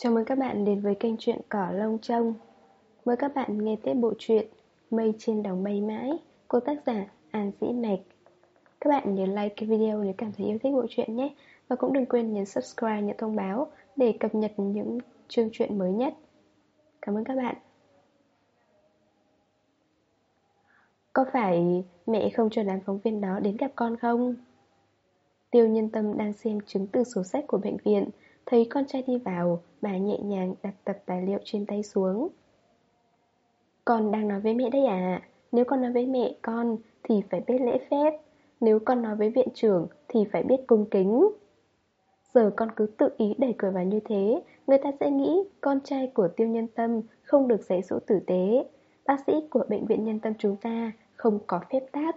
Chào mừng các bạn đến với kênh truyện Cỏ Lông Trông. Mời các bạn nghe tiếp bộ truyện Mây trên đồng mây mãi của tác giả An Dĩ Mạch. Các bạn nhớ like cái video nếu cảm thấy yêu thích bộ truyện nhé. Và cũng đừng quên nhấn subscribe nhận thông báo để cập nhật những chương truyện mới nhất. Cảm ơn các bạn. Có phải mẹ không cho đám phóng viên đó đến gặp con không? Tiêu nhân tâm đang xem chứng từ sổ sách của bệnh viện. Thấy con trai đi vào, bà nhẹ nhàng đặt tập tài liệu trên tay xuống. Con đang nói với mẹ đấy à? Nếu con nói với mẹ con thì phải biết lễ phép. Nếu con nói với viện trưởng thì phải biết cung kính. Giờ con cứ tự ý đẩy cửa vào như thế, người ta sẽ nghĩ con trai của tiêu nhân tâm không được dạy dỗ tử tế. Bác sĩ của bệnh viện nhân tâm chúng ta không có phép tắc.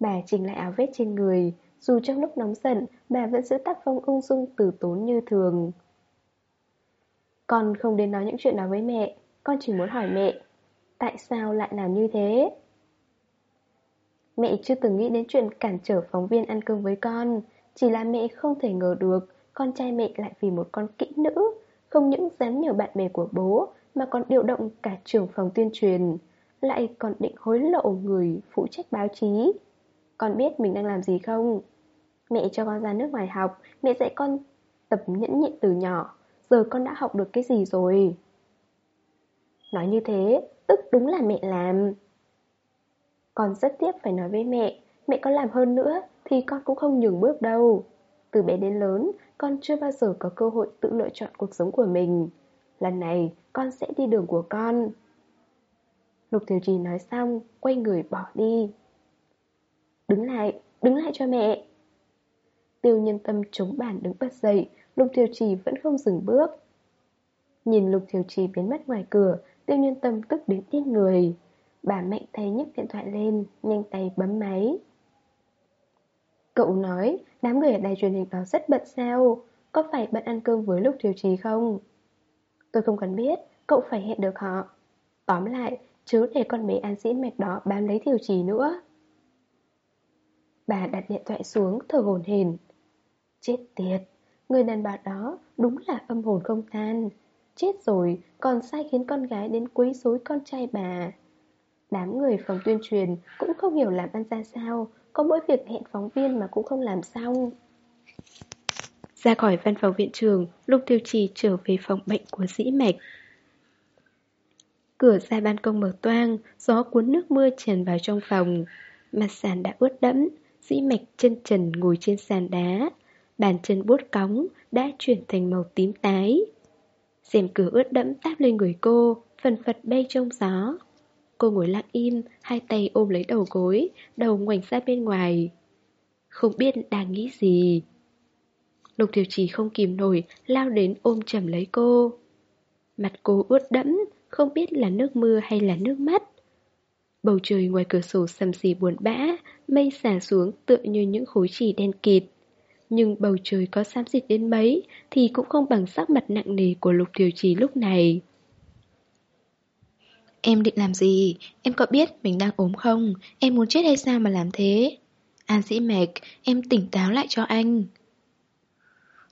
Bà chỉnh lại áo vest trên người, dù trong lúc nóng giận, bà vẫn giữ tác phong ung dung từ tốn như thường. Con không đến nói những chuyện đó với mẹ, con chỉ muốn hỏi mẹ, tại sao lại làm như thế? Mẹ chưa từng nghĩ đến chuyện cản trở phóng viên ăn cơm với con, chỉ là mẹ không thể ngờ được con trai mẹ lại vì một con kỹ nữ, không những dám nhờ bạn bè của bố mà còn điều động cả trưởng phòng tuyên truyền, lại còn định hối lộ người phụ trách báo chí. Con biết mình đang làm gì không? Mẹ cho con ra nước ngoài học, mẹ dạy con tập nhẫn nhịn từ nhỏ. Giờ con đã học được cái gì rồi? Nói như thế, tức đúng là mẹ làm. Con rất tiếc phải nói với mẹ, mẹ có làm hơn nữa thì con cũng không nhường bước đâu. Từ bé đến lớn, con chưa bao giờ có cơ hội tự lựa chọn cuộc sống của mình. Lần này, con sẽ đi đường của con. Lục Thiều Trì nói xong, quay người bỏ đi. Đứng lại, đứng lại cho mẹ. Tiêu nhân tâm chống bàn đứng bật dậy, Lục Thiều Trì vẫn không dừng bước. Nhìn Lục Thiều Trì biến mất ngoài cửa, tiêu nhân tâm tức đến tiên người. Bà mạnh tay nhấc điện thoại lên, nhanh tay bấm máy. Cậu nói, đám người ở đài truyền hình đó rất bận sao? Có phải bận ăn cơm với Lục Thiều Trì không? Tôi không cần biết, cậu phải hẹn được họ. Tóm lại, chứ để con bé an sĩ mệt đó bám lấy Thiều Trì nữa. Bà đặt điện thoại xuống thở hồn hển. Chết tiệt, người đàn bà đó đúng là âm hồn không tan. Chết rồi, còn sai khiến con gái đến quấy rối con trai bà. Đám người phòng tuyên truyền cũng không hiểu làm ăn ra sao, có mỗi việc hẹn phóng viên mà cũng không làm xong. Ra khỏi văn phòng viện trường, Lục Tiêu Trì trở về phòng bệnh của dĩ mạch. Cửa ra ban công mở toang, gió cuốn nước mưa tràn vào trong phòng. Mặt sàn đã ướt đẫm, dĩ mạch chân trần ngồi trên sàn đá. Bàn chân bút cóng đã chuyển thành màu tím tái. rèm cửa ướt đẫm táp lên người cô, phần phật bay trong gió. Cô ngồi lặng im, hai tay ôm lấy đầu gối, đầu ngoảnh ra bên ngoài. Không biết đang nghĩ gì. Lục Thiều Trì không kìm nổi, lao đến ôm chầm lấy cô. Mặt cô ướt đẫm, không biết là nước mưa hay là nước mắt. Bầu trời ngoài cửa sổ sầm xì buồn bã, mây xả xuống tựa như những khối chỉ đen kịt. Nhưng bầu trời có xám xịt đến mấy Thì cũng không bằng sắc mặt nặng nề của Lục Thiều Trì lúc này Em định làm gì? Em có biết mình đang ốm không? Em muốn chết hay sao mà làm thế? An sĩ mạch, em tỉnh táo lại cho anh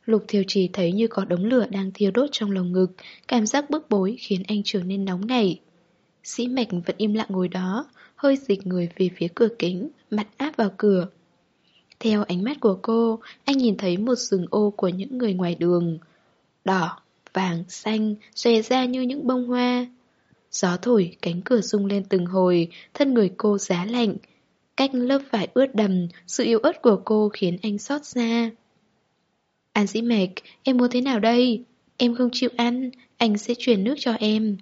Lục Thiều Trì thấy như có đống lửa đang thiêu đốt trong lồng ngực Cảm giác bức bối khiến anh trở nên nóng nảy Sĩ mạch vẫn im lặng ngồi đó Hơi dịch người về phía cửa kính Mặt áp vào cửa theo ánh mắt của cô, anh nhìn thấy một rừng ô của những người ngoài đường. Đỏ, vàng, xanh, xòe ra như những bông hoa. Gió thổi, cánh cửa rung lên từng hồi, thân người cô giá lạnh. Cách lớp vải ướt đầm, sự yếu ớt của cô khiến anh xót xa. An dĩ mệt, em muốn thế nào đây? Em không chịu ăn, anh sẽ truyền nước cho em.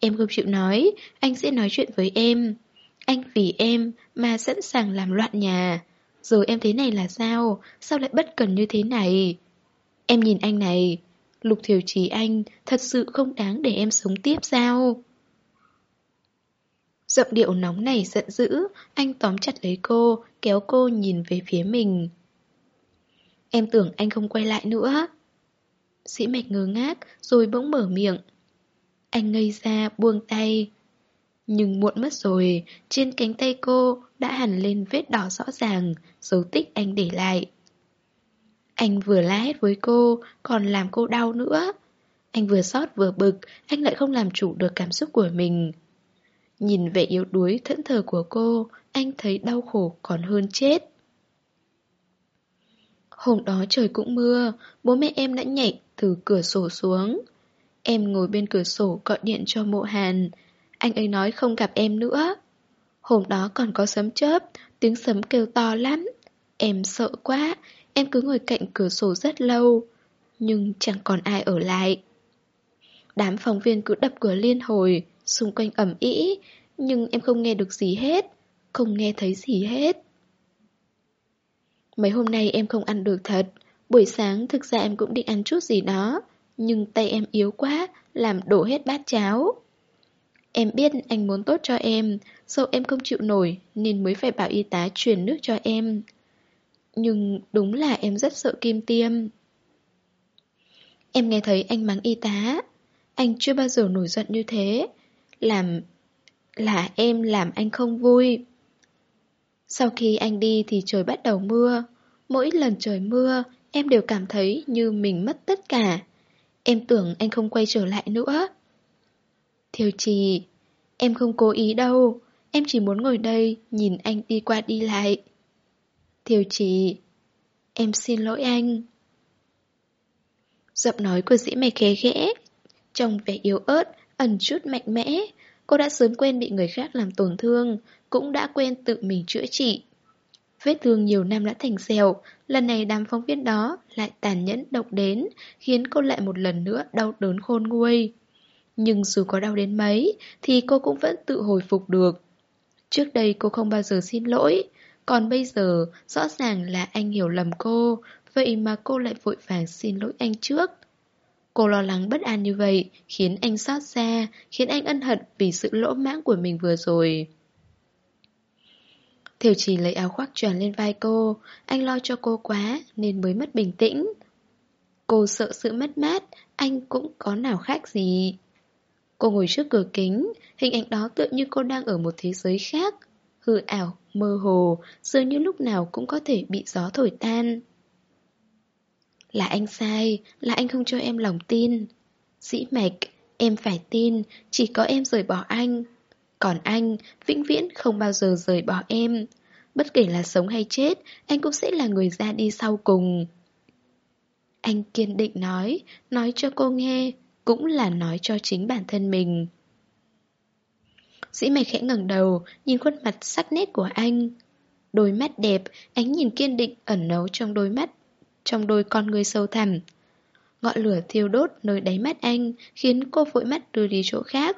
Em không chịu nói, anh sẽ nói chuyện với em. Anh vì em mà sẵn sàng làm loạn nhà rồi em thế này là sao? Sao lại bất cần như thế này? Em nhìn anh này, Lục Thiểu Trí anh thật sự không đáng để em sống tiếp sao? Giọng điệu nóng này giận dữ, anh tóm chặt lấy cô, kéo cô nhìn về phía mình. Em tưởng anh không quay lại nữa. Sĩ mạch ngơ ngác, rồi bỗng mở miệng. Anh ngây ra, buông tay. Nhưng muộn mất rồi, trên cánh tay cô đã hẳn lên vết đỏ rõ ràng, dấu tích anh để lại. Anh vừa la hét với cô, còn làm cô đau nữa. Anh vừa sót vừa bực, anh lại không làm chủ được cảm xúc của mình. Nhìn vẻ yếu đuối thẫn thờ của cô, anh thấy đau khổ còn hơn chết. Hôm đó trời cũng mưa, bố mẹ em đã nhảy từ cửa sổ xuống. Em ngồi bên cửa sổ gọi điện cho mộ hàn. Anh ấy nói không gặp em nữa. Hôm đó còn có sấm chớp, tiếng sấm kêu to lắm. Em sợ quá, em cứ ngồi cạnh cửa sổ rất lâu. Nhưng chẳng còn ai ở lại. Đám phóng viên cứ đập cửa liên hồi, xung quanh ẩm ĩ, nhưng em không nghe được gì hết, không nghe thấy gì hết. Mấy hôm nay em không ăn được thật, buổi sáng thực ra em cũng định ăn chút gì đó, nhưng tay em yếu quá, làm đổ hết bát cháo. Em biết anh muốn tốt cho em, sợ em không chịu nổi nên mới phải bảo y tá truyền nước cho em. Nhưng đúng là em rất sợ kim tiêm. Em nghe thấy anh mắng y tá, anh chưa bao giờ nổi giận như thế. Làm... là em làm anh không vui. Sau khi anh đi thì trời bắt đầu mưa. Mỗi lần trời mưa, em đều cảm thấy như mình mất tất cả. Em tưởng anh không quay trở lại nữa. Thiều trì, em không cố ý đâu. Em chỉ muốn ngồi đây nhìn anh đi qua đi lại. Thiều trì, em xin lỗi anh. Giọng nói của dĩ mày khé khẽ trong vẻ yếu ớt, ẩn chút mạnh mẽ. Cô đã sớm quen bị người khác làm tổn thương, cũng đã quen tự mình chữa trị. Vết thương nhiều năm đã thành sẹo, lần này đám phóng viên đó lại tàn nhẫn độc đến, khiến cô lại một lần nữa đau đớn khôn nguôi. Nhưng dù có đau đến mấy, thì cô cũng vẫn tự hồi phục được. Trước đây cô không bao giờ xin lỗi, còn bây giờ rõ ràng là anh hiểu lầm cô, vậy mà cô lại vội vàng xin lỗi anh trước. Cô lo lắng bất an như vậy, khiến anh xót xa, khiến anh ân hận vì sự lỗ mãng của mình vừa rồi. Thiều chỉ lấy áo khoác tròn lên vai cô, anh lo cho cô quá nên mới mất bình tĩnh. Cô sợ sự mất mát, anh cũng có nào khác gì. Cô ngồi trước cửa kính, hình ảnh đó tựa như cô đang ở một thế giới khác. Hư ảo, mơ hồ, dường như lúc nào cũng có thể bị gió thổi tan. Là anh sai, là anh không cho em lòng tin. Dĩ mạch, em phải tin, chỉ có em rời bỏ anh. Còn anh, vĩnh viễn không bao giờ rời bỏ em. Bất kể là sống hay chết, anh cũng sẽ là người ra đi sau cùng. Anh kiên định nói, nói cho cô nghe, cũng là nói cho chính bản thân mình. Dĩ mạch khẽ ngẩng đầu, nhìn khuôn mặt sắc nét của anh. Đôi mắt đẹp, ánh nhìn kiên định ẩn nấu trong đôi mắt, trong đôi con người sâu thẳm. Ngọn lửa thiêu đốt nơi đáy mắt anh, khiến cô vội mắt đưa đi chỗ khác.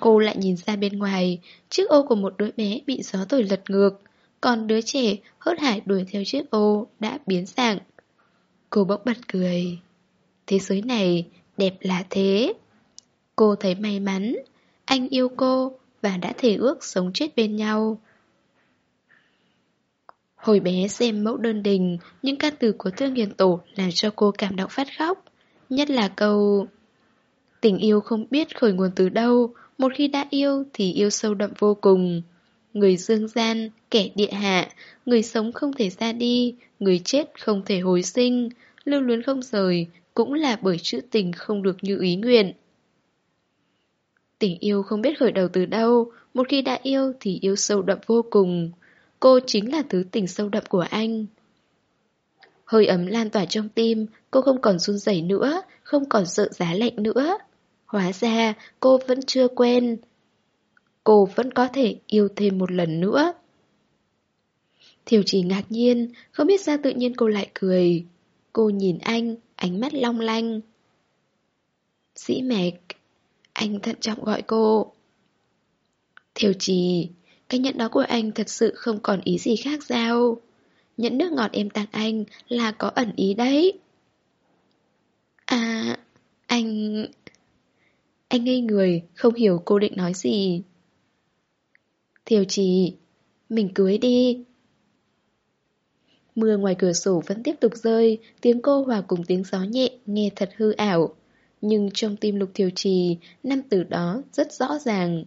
Cô lại nhìn ra bên ngoài, chiếc ô của một đứa bé bị gió thổi lật ngược, còn đứa trẻ hớt hải đuổi theo chiếc ô đã biến dạng. Cô bỗng bật cười. Thế giới này đẹp là thế. Cô thấy may mắn, anh yêu cô và đã thể ước sống chết bên nhau. Hồi bé xem mẫu đơn đình, những ca từ của Thương Hiền Tổ làm cho cô cảm động phát khóc. Nhất là câu Tình yêu không biết khởi nguồn từ đâu, một khi đã yêu thì yêu sâu đậm vô cùng. Người dương gian, kẻ địa hạ, người sống không thể ra đi, người chết không thể hồi sinh, lưu luyến không rời, cũng là bởi chữ tình không được như ý nguyện. Tình yêu không biết khởi đầu từ đâu, một khi đã yêu thì yêu sâu đậm vô cùng. Cô chính là thứ tình sâu đậm của anh. Hơi ấm lan tỏa trong tim, cô không còn run rẩy nữa, không còn sợ giá lạnh nữa. Hóa ra cô vẫn chưa quen. Cô vẫn có thể yêu thêm một lần nữa. Thiều chỉ ngạc nhiên, không biết sao tự nhiên cô lại cười. Cô nhìn anh, ánh mắt long lanh. Dĩ mạch, anh thận trọng gọi cô. Thiều trì, cái nhận đó của anh thật sự không còn ý gì khác sao? Nhẫn nước ngọt em tặng anh là có ẩn ý đấy. À, anh... Anh ngây người, không hiểu cô định nói gì. Thiều trì, mình cưới đi. Mưa ngoài cửa sổ vẫn tiếp tục rơi, tiếng cô hòa cùng tiếng gió nhẹ, nghe thật hư ảo. Nhưng trong tim lục thiều trì, năm từ đó rất rõ ràng.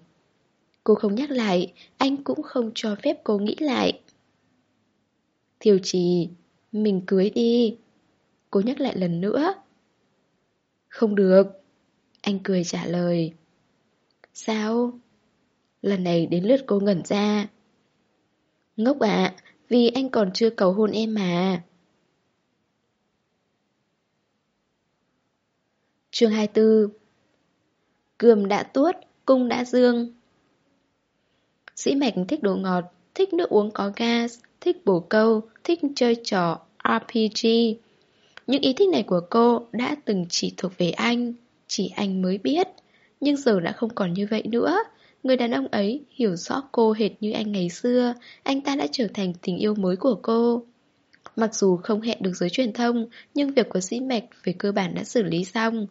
Cô không nhắc lại, anh cũng không cho phép cô nghĩ lại. Thiều trì, mình cưới đi. Cô nhắc lại lần nữa. Không được. Anh cười trả lời. Sao? Lần này đến lượt cô ngẩn ra. Ngốc ạ, vì anh còn chưa cầu hôn em mà. chương 24 Cườm đã tuốt, cung đã dương Sĩ Mạch thích đồ ngọt, thích nước uống có gas, thích bổ câu, thích chơi trò RPG. Những ý thích này của cô đã từng chỉ thuộc về anh, chỉ anh mới biết. Nhưng giờ đã không còn như vậy nữa. Người đàn ông ấy hiểu rõ cô hệt như anh ngày xưa, anh ta đã trở thành tình yêu mới của cô. Mặc dù không hẹn được giới truyền thông, nhưng việc của sĩ mạch về cơ bản đã xử lý xong.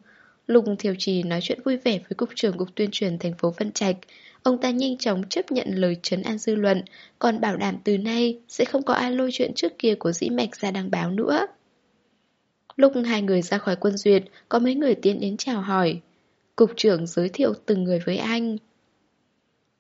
Lục Thiều Trì nói chuyện vui vẻ với Cục trưởng Cục Tuyên truyền thành phố Vân Trạch. Ông ta nhanh chóng chấp nhận lời trấn an dư luận, còn bảo đảm từ nay sẽ không có ai lôi chuyện trước kia của dĩ mạch ra đăng báo nữa. Lúc hai người ra khỏi quân duyệt, có mấy người tiến đến chào hỏi. Cục trưởng giới thiệu từng người với anh.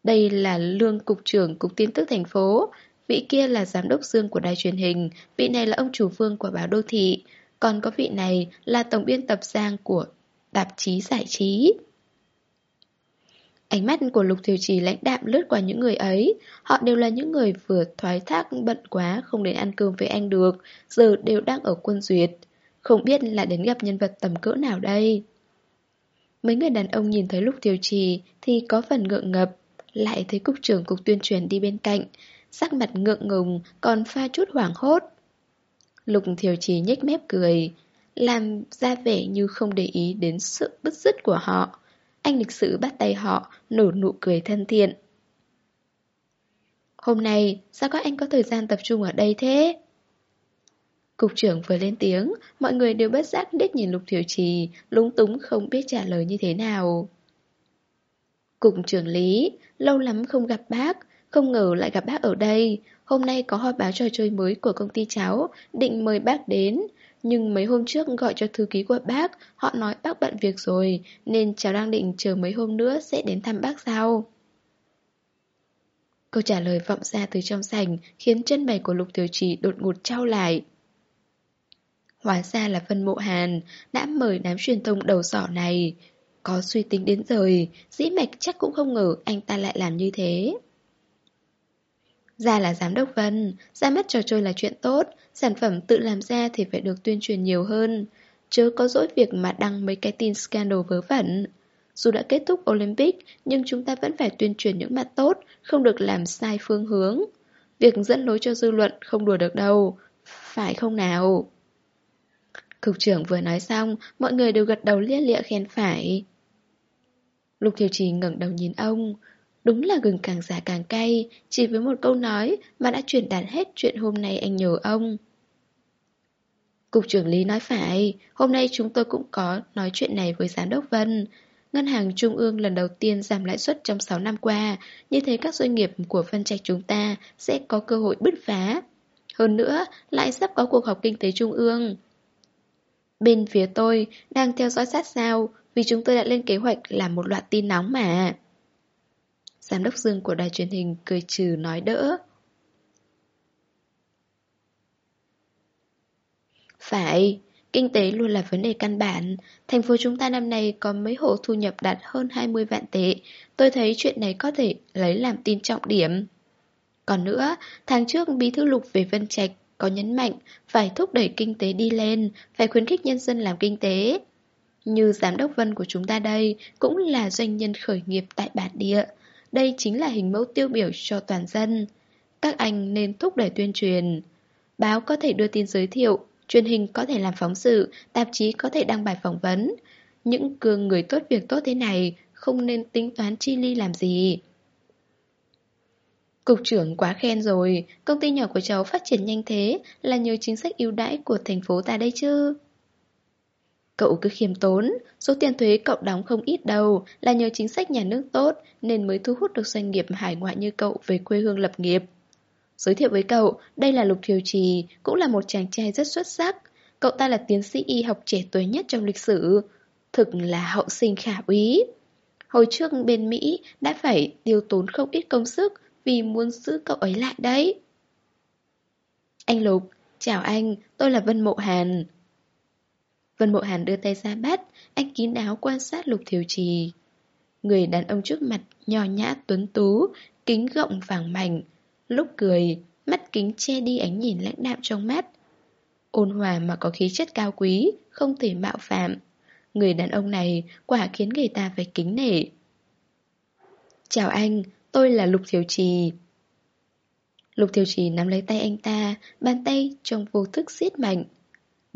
Đây là lương cục trưởng cục tin tức thành phố, vị kia là giám đốc dương của đài truyền hình, vị này là ông chủ vương của báo đô thị, còn có vị này là tổng biên tập giang của tạp chí giải trí. Ánh mắt của Lục Thiều Trì lãnh đạm lướt qua những người ấy. Họ đều là những người vừa thoái thác bận quá không đến ăn cơm với anh được. Giờ đều đang ở quân duyệt. Không biết là đến gặp nhân vật tầm cỡ nào đây. Mấy người đàn ông nhìn thấy Lục Thiều Trì thì có phần ngượng ngập. Lại thấy cục trưởng cục tuyên truyền đi bên cạnh Sắc mặt ngượng ngùng còn pha chút hoảng hốt Lục Thiều Trì nhếch mép cười Làm ra vẻ như không để ý đến sự bứt rứt của họ anh lịch sự bắt tay họ, nở nụ cười thân thiện. Hôm nay, sao các anh có thời gian tập trung ở đây thế? Cục trưởng vừa lên tiếng, mọi người đều bất giác liếc nhìn Lục Thiểu Trì, lúng túng không biết trả lời như thế nào cùng trưởng Lý, lâu lắm không gặp bác, không ngờ lại gặp bác ở đây. Hôm nay có họp báo trò chơi mới của công ty cháu, định mời bác đến. Nhưng mấy hôm trước gọi cho thư ký của bác, họ nói bác bận việc rồi, nên cháu đang định chờ mấy hôm nữa sẽ đến thăm bác sau. Câu trả lời vọng ra từ trong sảnh khiến chân mày của Lục Tiểu Trì đột ngột trao lại. Hóa ra là Vân Mộ Hàn đã mời đám truyền thông đầu sỏ này. Có suy tính đến rồi, dĩ mạch chắc cũng không ngờ anh ta lại làm như thế. Ra là giám đốc Vân, ra mắt trò chơi là chuyện tốt, sản phẩm tự làm ra thì phải được tuyên truyền nhiều hơn. Chớ có dỗi việc mà đăng mấy cái tin scandal vớ vẩn. Dù đã kết thúc Olympic, nhưng chúng ta vẫn phải tuyên truyền những mặt tốt, không được làm sai phương hướng. Việc dẫn lối cho dư luận không đùa được đâu, phải không nào? Cục trưởng vừa nói xong, mọi người đều gật đầu lia lịa khen phải. Lục Thiều Trì ngẩng đầu nhìn ông, Đúng là gừng càng già càng cay, chỉ với một câu nói mà đã truyền đạt hết chuyện hôm nay anh nhờ ông. Cục trưởng Lý nói phải, hôm nay chúng tôi cũng có nói chuyện này với Giám đốc Vân. Ngân hàng Trung ương lần đầu tiên giảm lãi suất trong 6 năm qua, như thế các doanh nghiệp của Vân Trạch chúng ta sẽ có cơ hội bứt phá. Hơn nữa, lại sắp có cuộc họp kinh tế Trung ương. Bên phía tôi đang theo dõi sát sao vì chúng tôi đã lên kế hoạch làm một loạt tin nóng mà. Giám đốc Dương của đài truyền hình cười trừ nói đỡ. Phải, kinh tế luôn là vấn đề căn bản. Thành phố chúng ta năm nay có mấy hộ thu nhập đạt hơn 20 vạn tệ. Tôi thấy chuyện này có thể lấy làm tin trọng điểm. Còn nữa, tháng trước Bí thư lục về Vân Trạch có nhấn mạnh phải thúc đẩy kinh tế đi lên, phải khuyến khích nhân dân làm kinh tế. Như giám đốc Vân của chúng ta đây cũng là doanh nhân khởi nghiệp tại bản địa. Đây chính là hình mẫu tiêu biểu cho toàn dân. Các anh nên thúc đẩy tuyên truyền. Báo có thể đưa tin giới thiệu, truyền hình có thể làm phóng sự, tạp chí có thể đăng bài phỏng vấn. Những cường người tốt việc tốt thế này không nên tính toán chi ly làm gì. Cục trưởng quá khen rồi, công ty nhỏ của cháu phát triển nhanh thế là nhờ chính sách ưu đãi của thành phố ta đây chứ. Cậu cứ khiêm tốn, số tiền thuế cậu đóng không ít đâu, là nhờ chính sách nhà nước tốt nên mới thu hút được doanh nghiệp hải ngoại như cậu về quê hương lập nghiệp. Giới thiệu với cậu, đây là Lục Thiều Trì, cũng là một chàng trai rất xuất sắc. Cậu ta là tiến sĩ y học trẻ tuổi nhất trong lịch sử. Thực là hậu sinh khả úy. Hồi trước bên Mỹ đã phải tiêu tốn không ít công sức vì muốn giữ cậu ấy lại đấy. Anh Lục, chào anh, tôi là Vân Mộ Hàn. Vân Mộ Hàn đưa tay ra bắt, anh kín đáo quan sát Lục thiếu Trì. Người đàn ông trước mặt nho nhã tuấn tú, kính gọng vàng mảnh. Lúc cười, mắt kính che đi ánh nhìn lãnh đạm trong mắt. Ôn hòa mà có khí chất cao quý, không thể mạo phạm. Người đàn ông này quả khiến người ta phải kính nể. Chào anh, tôi là Lục thiếu Trì. Lục thiếu Trì nắm lấy tay anh ta, bàn tay trong vô thức siết mạnh.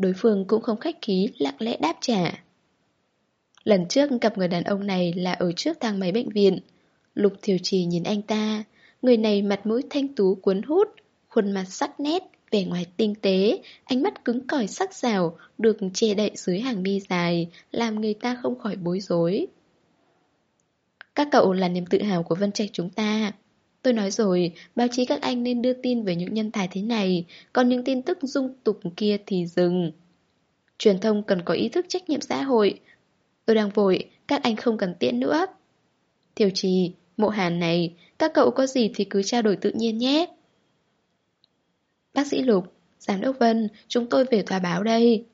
Đối phương cũng không khách khí, lặng lẽ đáp trả. Lần trước gặp người đàn ông này là ở trước thang máy bệnh viện. Lục Thiều Trì nhìn anh ta, người này mặt mũi thanh tú cuốn hút, khuôn mặt sắc nét, vẻ ngoài tinh tế, ánh mắt cứng cỏi sắc sảo, được che đậy dưới hàng mi dài, làm người ta không khỏi bối rối. Các cậu là niềm tự hào của Vân Trạch chúng ta. Tôi nói rồi, báo chí các anh nên đưa tin về những nhân tài thế này, còn những tin tức dung tục kia thì dừng. Truyền thông cần có ý thức trách nhiệm xã hội. Tôi đang vội, các anh không cần tiễn nữa. Thiều trì, mộ hàn này, các cậu có gì thì cứ trao đổi tự nhiên nhé. Bác sĩ Lục, Giám đốc Vân, chúng tôi về tòa báo đây.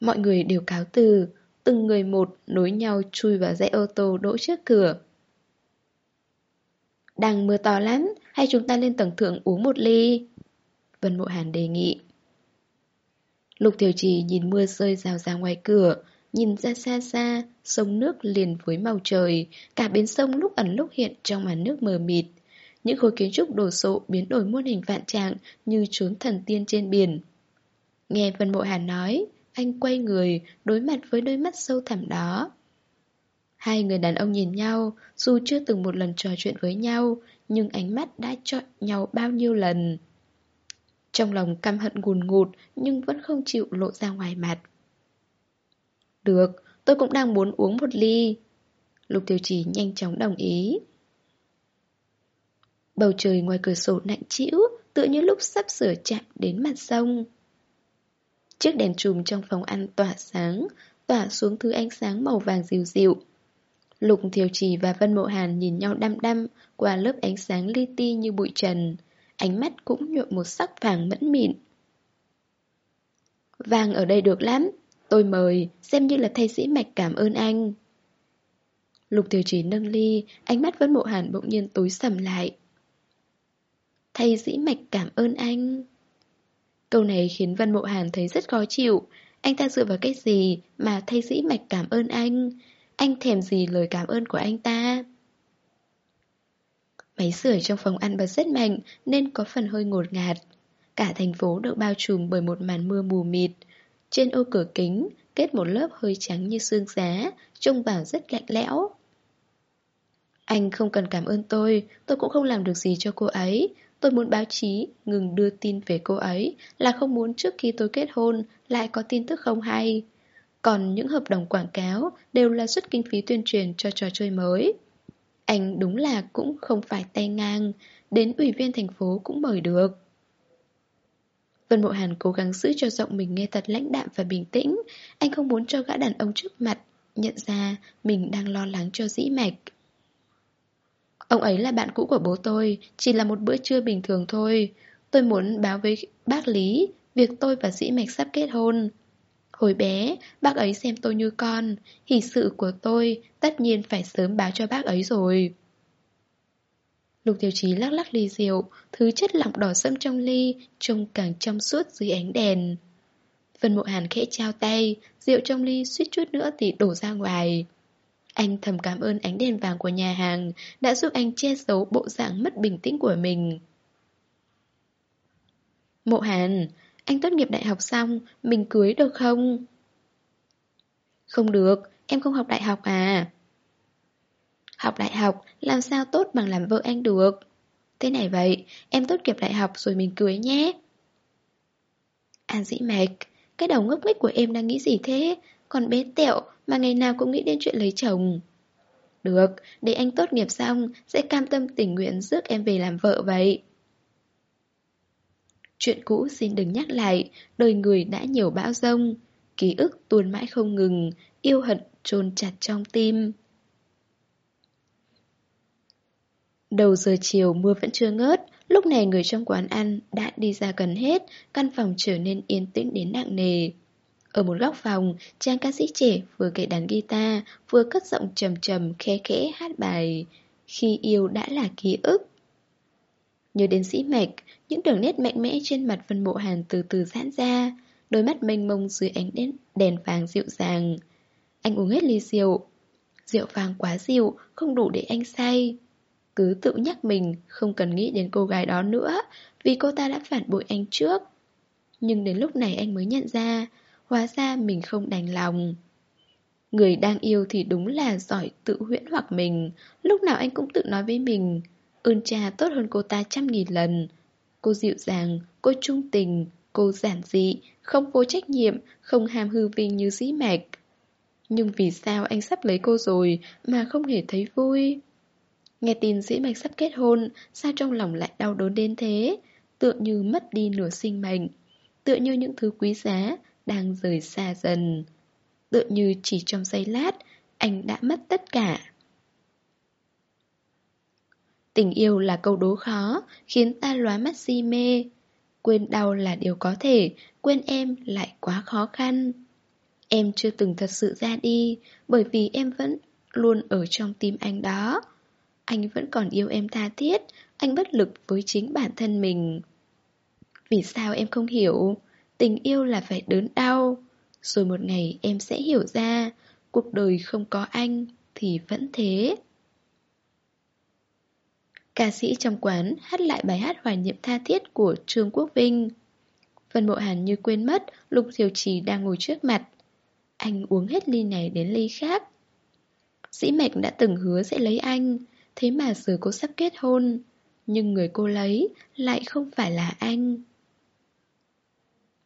Mọi người đều cáo từ, từng người một nối nhau chui vào dãy ô tô đỗ trước cửa. Đang mưa to lắm, hay chúng ta lên tầng thượng uống một ly? Vân Mộ Hàn đề nghị. Lục Tiểu Trì nhìn mưa rơi rào ra ngoài cửa, nhìn ra xa xa, sông nước liền với màu trời, cả bến sông lúc ẩn lúc hiện trong màn nước mờ mịt. Những khối kiến trúc đồ sộ biến đổi muôn hình vạn trạng như trốn thần tiên trên biển. Nghe Vân Mộ Hàn nói, anh quay người, đối mặt với đôi mắt sâu thẳm đó. Hai người đàn ông nhìn nhau, dù chưa từng một lần trò chuyện với nhau, nhưng ánh mắt đã chọn nhau bao nhiêu lần. Trong lòng căm hận ngùn ngụt nhưng vẫn không chịu lộ ra ngoài mặt. Được, tôi cũng đang muốn uống một ly. Lục Tiểu trì nhanh chóng đồng ý. Bầu trời ngoài cửa sổ nặng trĩu, tựa như lúc sắp sửa chạm đến mặt sông. Chiếc đèn trùm trong phòng ăn tỏa sáng, tỏa xuống thứ ánh sáng màu vàng dịu dịu. Lục Thiều Trì và Vân Mộ Hàn nhìn nhau đăm đăm qua lớp ánh sáng li ti như bụi trần. Ánh mắt cũng nhuộm một sắc vàng mẫn mịn. Vàng ở đây được lắm, tôi mời, xem như là thay sĩ mạch cảm ơn anh. Lục Thiều Trì nâng ly, ánh mắt Vân Mộ Hàn bỗng nhiên tối sầm lại. Thay sĩ mạch cảm ơn anh. Câu này khiến Vân Mộ Hàn thấy rất khó chịu. Anh ta dựa vào cái gì mà thay sĩ mạch cảm ơn anh? Anh thèm gì lời cảm ơn của anh ta? Máy sưởi trong phòng ăn bật rất mạnh nên có phần hơi ngột ngạt. Cả thành phố được bao trùm bởi một màn mưa mù mịt. Trên ô cửa kính kết một lớp hơi trắng như xương giá, trông vào rất lạnh lẽo. Anh không cần cảm ơn tôi, tôi cũng không làm được gì cho cô ấy. Tôi muốn báo chí ngừng đưa tin về cô ấy là không muốn trước khi tôi kết hôn lại có tin tức không hay. Còn những hợp đồng quảng cáo đều là xuất kinh phí tuyên truyền cho trò chơi mới. Anh đúng là cũng không phải tay ngang, đến ủy viên thành phố cũng mời được. Vân Mộ Hàn cố gắng giữ cho giọng mình nghe thật lãnh đạm và bình tĩnh, anh không muốn cho gã đàn ông trước mặt nhận ra mình đang lo lắng cho dĩ mạch. Ông ấy là bạn cũ của bố tôi, chỉ là một bữa trưa bình thường thôi. Tôi muốn báo với bác Lý việc tôi và dĩ mạch sắp kết hôn. Hồi bé, bác ấy xem tôi như con, hỷ sự của tôi tất nhiên phải sớm báo cho bác ấy rồi. Lục Tiểu Trí lắc lắc ly rượu, thứ chất lỏng đỏ sẫm trong ly, trông càng trong suốt dưới ánh đèn. Vân Mộ Hàn khẽ trao tay, rượu trong ly suýt chút nữa thì đổ ra ngoài. Anh thầm cảm ơn ánh đèn vàng của nhà hàng đã giúp anh che giấu bộ dạng mất bình tĩnh của mình. Mộ Hàn, anh tốt nghiệp đại học xong, mình cưới được không? Không được, em không học đại học à? Học đại học, làm sao tốt bằng làm vợ anh được? Thế này vậy, em tốt nghiệp đại học rồi mình cưới nhé. An dĩ mạch, cái đầu ngốc nghếch của em đang nghĩ gì thế? Còn bé tẹo mà ngày nào cũng nghĩ đến chuyện lấy chồng. Được, để anh tốt nghiệp xong, sẽ cam tâm tình nguyện rước em về làm vợ vậy. Chuyện cũ xin đừng nhắc lại, đời người đã nhiều bão rông. Ký ức tuôn mãi không ngừng, yêu hận chôn chặt trong tim. Đầu giờ chiều mưa vẫn chưa ngớt, lúc này người trong quán ăn đã đi ra gần hết, căn phòng trở nên yên tĩnh đến nặng nề. Ở một góc phòng, chàng ca sĩ trẻ vừa kể đàn guitar, vừa cất giọng trầm trầm khẽ khẽ hát bài Khi yêu đã là ký ức. Nhớ đến sĩ mạch, những đường nét mạnh mẽ trên mặt Vân Mộ Hàn từ từ giãn ra, đôi mắt mênh mông dưới ánh đèn, đèn vàng dịu dàng. Anh uống hết ly rượu. Rượu vàng quá dịu, không đủ để anh say. Cứ tự nhắc mình không cần nghĩ đến cô gái đó nữa, vì cô ta đã phản bội anh trước. Nhưng đến lúc này anh mới nhận ra, hóa ra mình không đành lòng. Người đang yêu thì đúng là giỏi tự huyễn hoặc mình, lúc nào anh cũng tự nói với mình, ơn cha tốt hơn cô ta trăm nghìn lần. Cô dịu dàng, cô trung tình, cô giản dị, không vô trách nhiệm, không ham hư vinh như dĩ mạch. Nhưng vì sao anh sắp lấy cô rồi mà không hề thấy vui? Nghe tin dĩ mạch sắp kết hôn, sao trong lòng lại đau đớn đến thế? Tựa như mất đi nửa sinh mệnh. Tựa như những thứ quý giá đang rời xa dần. Tựa như chỉ trong giây lát, anh đã mất tất cả. Tình yêu là câu đố khó, khiến ta lóa mắt si mê. Quên đau là điều có thể, quên em lại quá khó khăn. Em chưa từng thật sự ra đi, bởi vì em vẫn luôn ở trong tim anh đó. Anh vẫn còn yêu em tha thiết, anh bất lực với chính bản thân mình. Vì sao em không hiểu? Tình yêu là phải đớn đau. Rồi một ngày em sẽ hiểu ra, cuộc đời không có anh thì vẫn thế. Ca sĩ trong quán hát lại bài hát hoài niệm tha thiết của Trương Quốc Vinh. Vân Mộ Hàn như quên mất Lục Thiều Trì đang ngồi trước mặt. Anh uống hết ly này đến ly khác. Dĩ Mạch đã từng hứa sẽ lấy anh, thế mà giờ cô sắp kết hôn. Nhưng người cô lấy lại không phải là anh.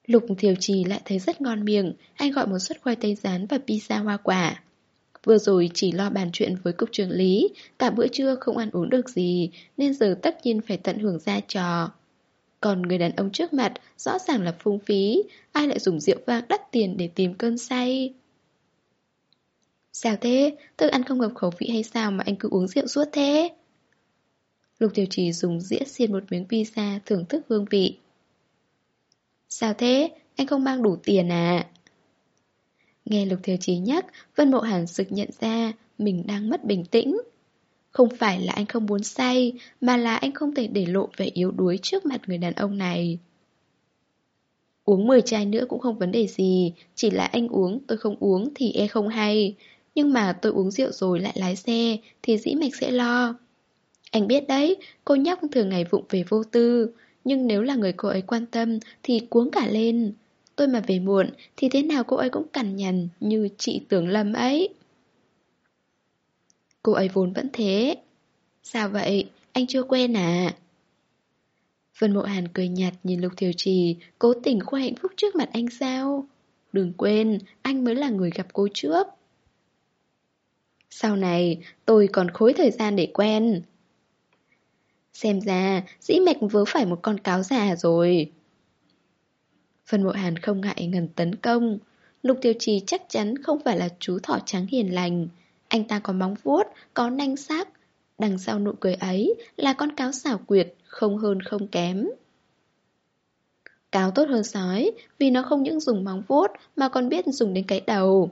Lục Thiều Trì lại thấy rất ngon miệng, anh gọi một suất khoai tây rán và pizza hoa quả. Vừa rồi chỉ lo bàn chuyện với cục trưởng lý, cả bữa trưa không ăn uống được gì, nên giờ tất nhiên phải tận hưởng ra trò. Còn người đàn ông trước mặt rõ ràng là phung phí, ai lại dùng rượu vang đắt tiền để tìm cơn say. Sao thế? Thức ăn không hợp khẩu vị hay sao mà anh cứ uống rượu suốt thế? Lục Tiểu Trì dùng dĩa xiên một miếng pizza thưởng thức hương vị. Sao thế? Anh không mang đủ tiền à? Nghe Lục Thiều Chí nhắc, Vân Mộ Hàn sực nhận ra mình đang mất bình tĩnh. Không phải là anh không muốn say, mà là anh không thể để lộ vẻ yếu đuối trước mặt người đàn ông này. Uống 10 chai nữa cũng không vấn đề gì, chỉ là anh uống, tôi không uống thì e không hay. Nhưng mà tôi uống rượu rồi lại lái xe, thì dĩ mạch sẽ lo. Anh biết đấy, cô nhóc thường ngày vụng về vô tư, nhưng nếu là người cô ấy quan tâm thì cuống cả lên. Tôi mà về muộn thì thế nào cô ấy cũng cằn nhằn như chị tưởng lầm ấy. Cô ấy vốn vẫn thế. Sao vậy? Anh chưa quen à? Vân Mộ Hàn cười nhạt nhìn Lục Thiều Trì, cố tình khoe hạnh phúc trước mặt anh sao? Đừng quên, anh mới là người gặp cô trước. Sau này, tôi còn khối thời gian để quen. Xem ra, dĩ mạch vớ phải một con cáo già rồi. Phần mộ hàn không ngại ngần tấn công. Lục tiêu trì chắc chắn không phải là chú thỏ trắng hiền lành. Anh ta có móng vuốt, có nanh sắc. Đằng sau nụ cười ấy là con cáo xảo quyệt, không hơn không kém. Cáo tốt hơn sói, vì nó không những dùng móng vuốt mà còn biết dùng đến cái đầu.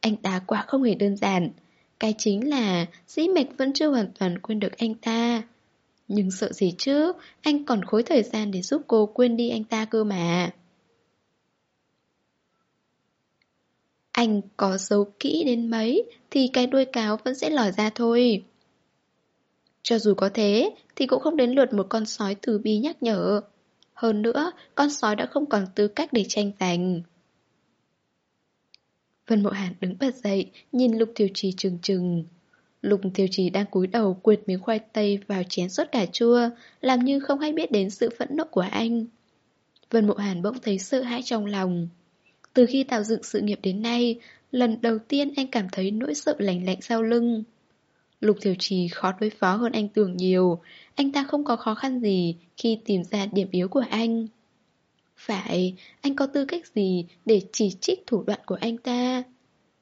Anh ta quả không hề đơn giản. Cái chính là dĩ mạch vẫn chưa hoàn toàn quên được anh ta. Nhưng sợ gì chứ, anh còn khối thời gian để giúp cô quên đi anh ta cơ mà. Anh có giấu kỹ đến mấy thì cái đuôi cáo vẫn sẽ lòi ra thôi. Cho dù có thế thì cũng không đến lượt một con sói từ bi nhắc nhở. Hơn nữa, con sói đã không còn tư cách để tranh giành. Vân Mộ Hàn đứng bật dậy, nhìn Lục tiểu Trì trừng trừng. Lục Thiều Trì đang cúi đầu quệt miếng khoai tây vào chén sốt cà chua, làm như không hay biết đến sự phẫn nộ của anh. Vân Mộ Hàn bỗng thấy sợ hãi trong lòng. Từ khi tạo dựng sự nghiệp đến nay, lần đầu tiên anh cảm thấy nỗi sợ lạnh lạnh sau lưng. Lục Thiều Trì khó đối phó hơn anh tưởng nhiều, anh ta không có khó khăn gì khi tìm ra điểm yếu của anh. Phải, anh có tư cách gì để chỉ trích thủ đoạn của anh ta?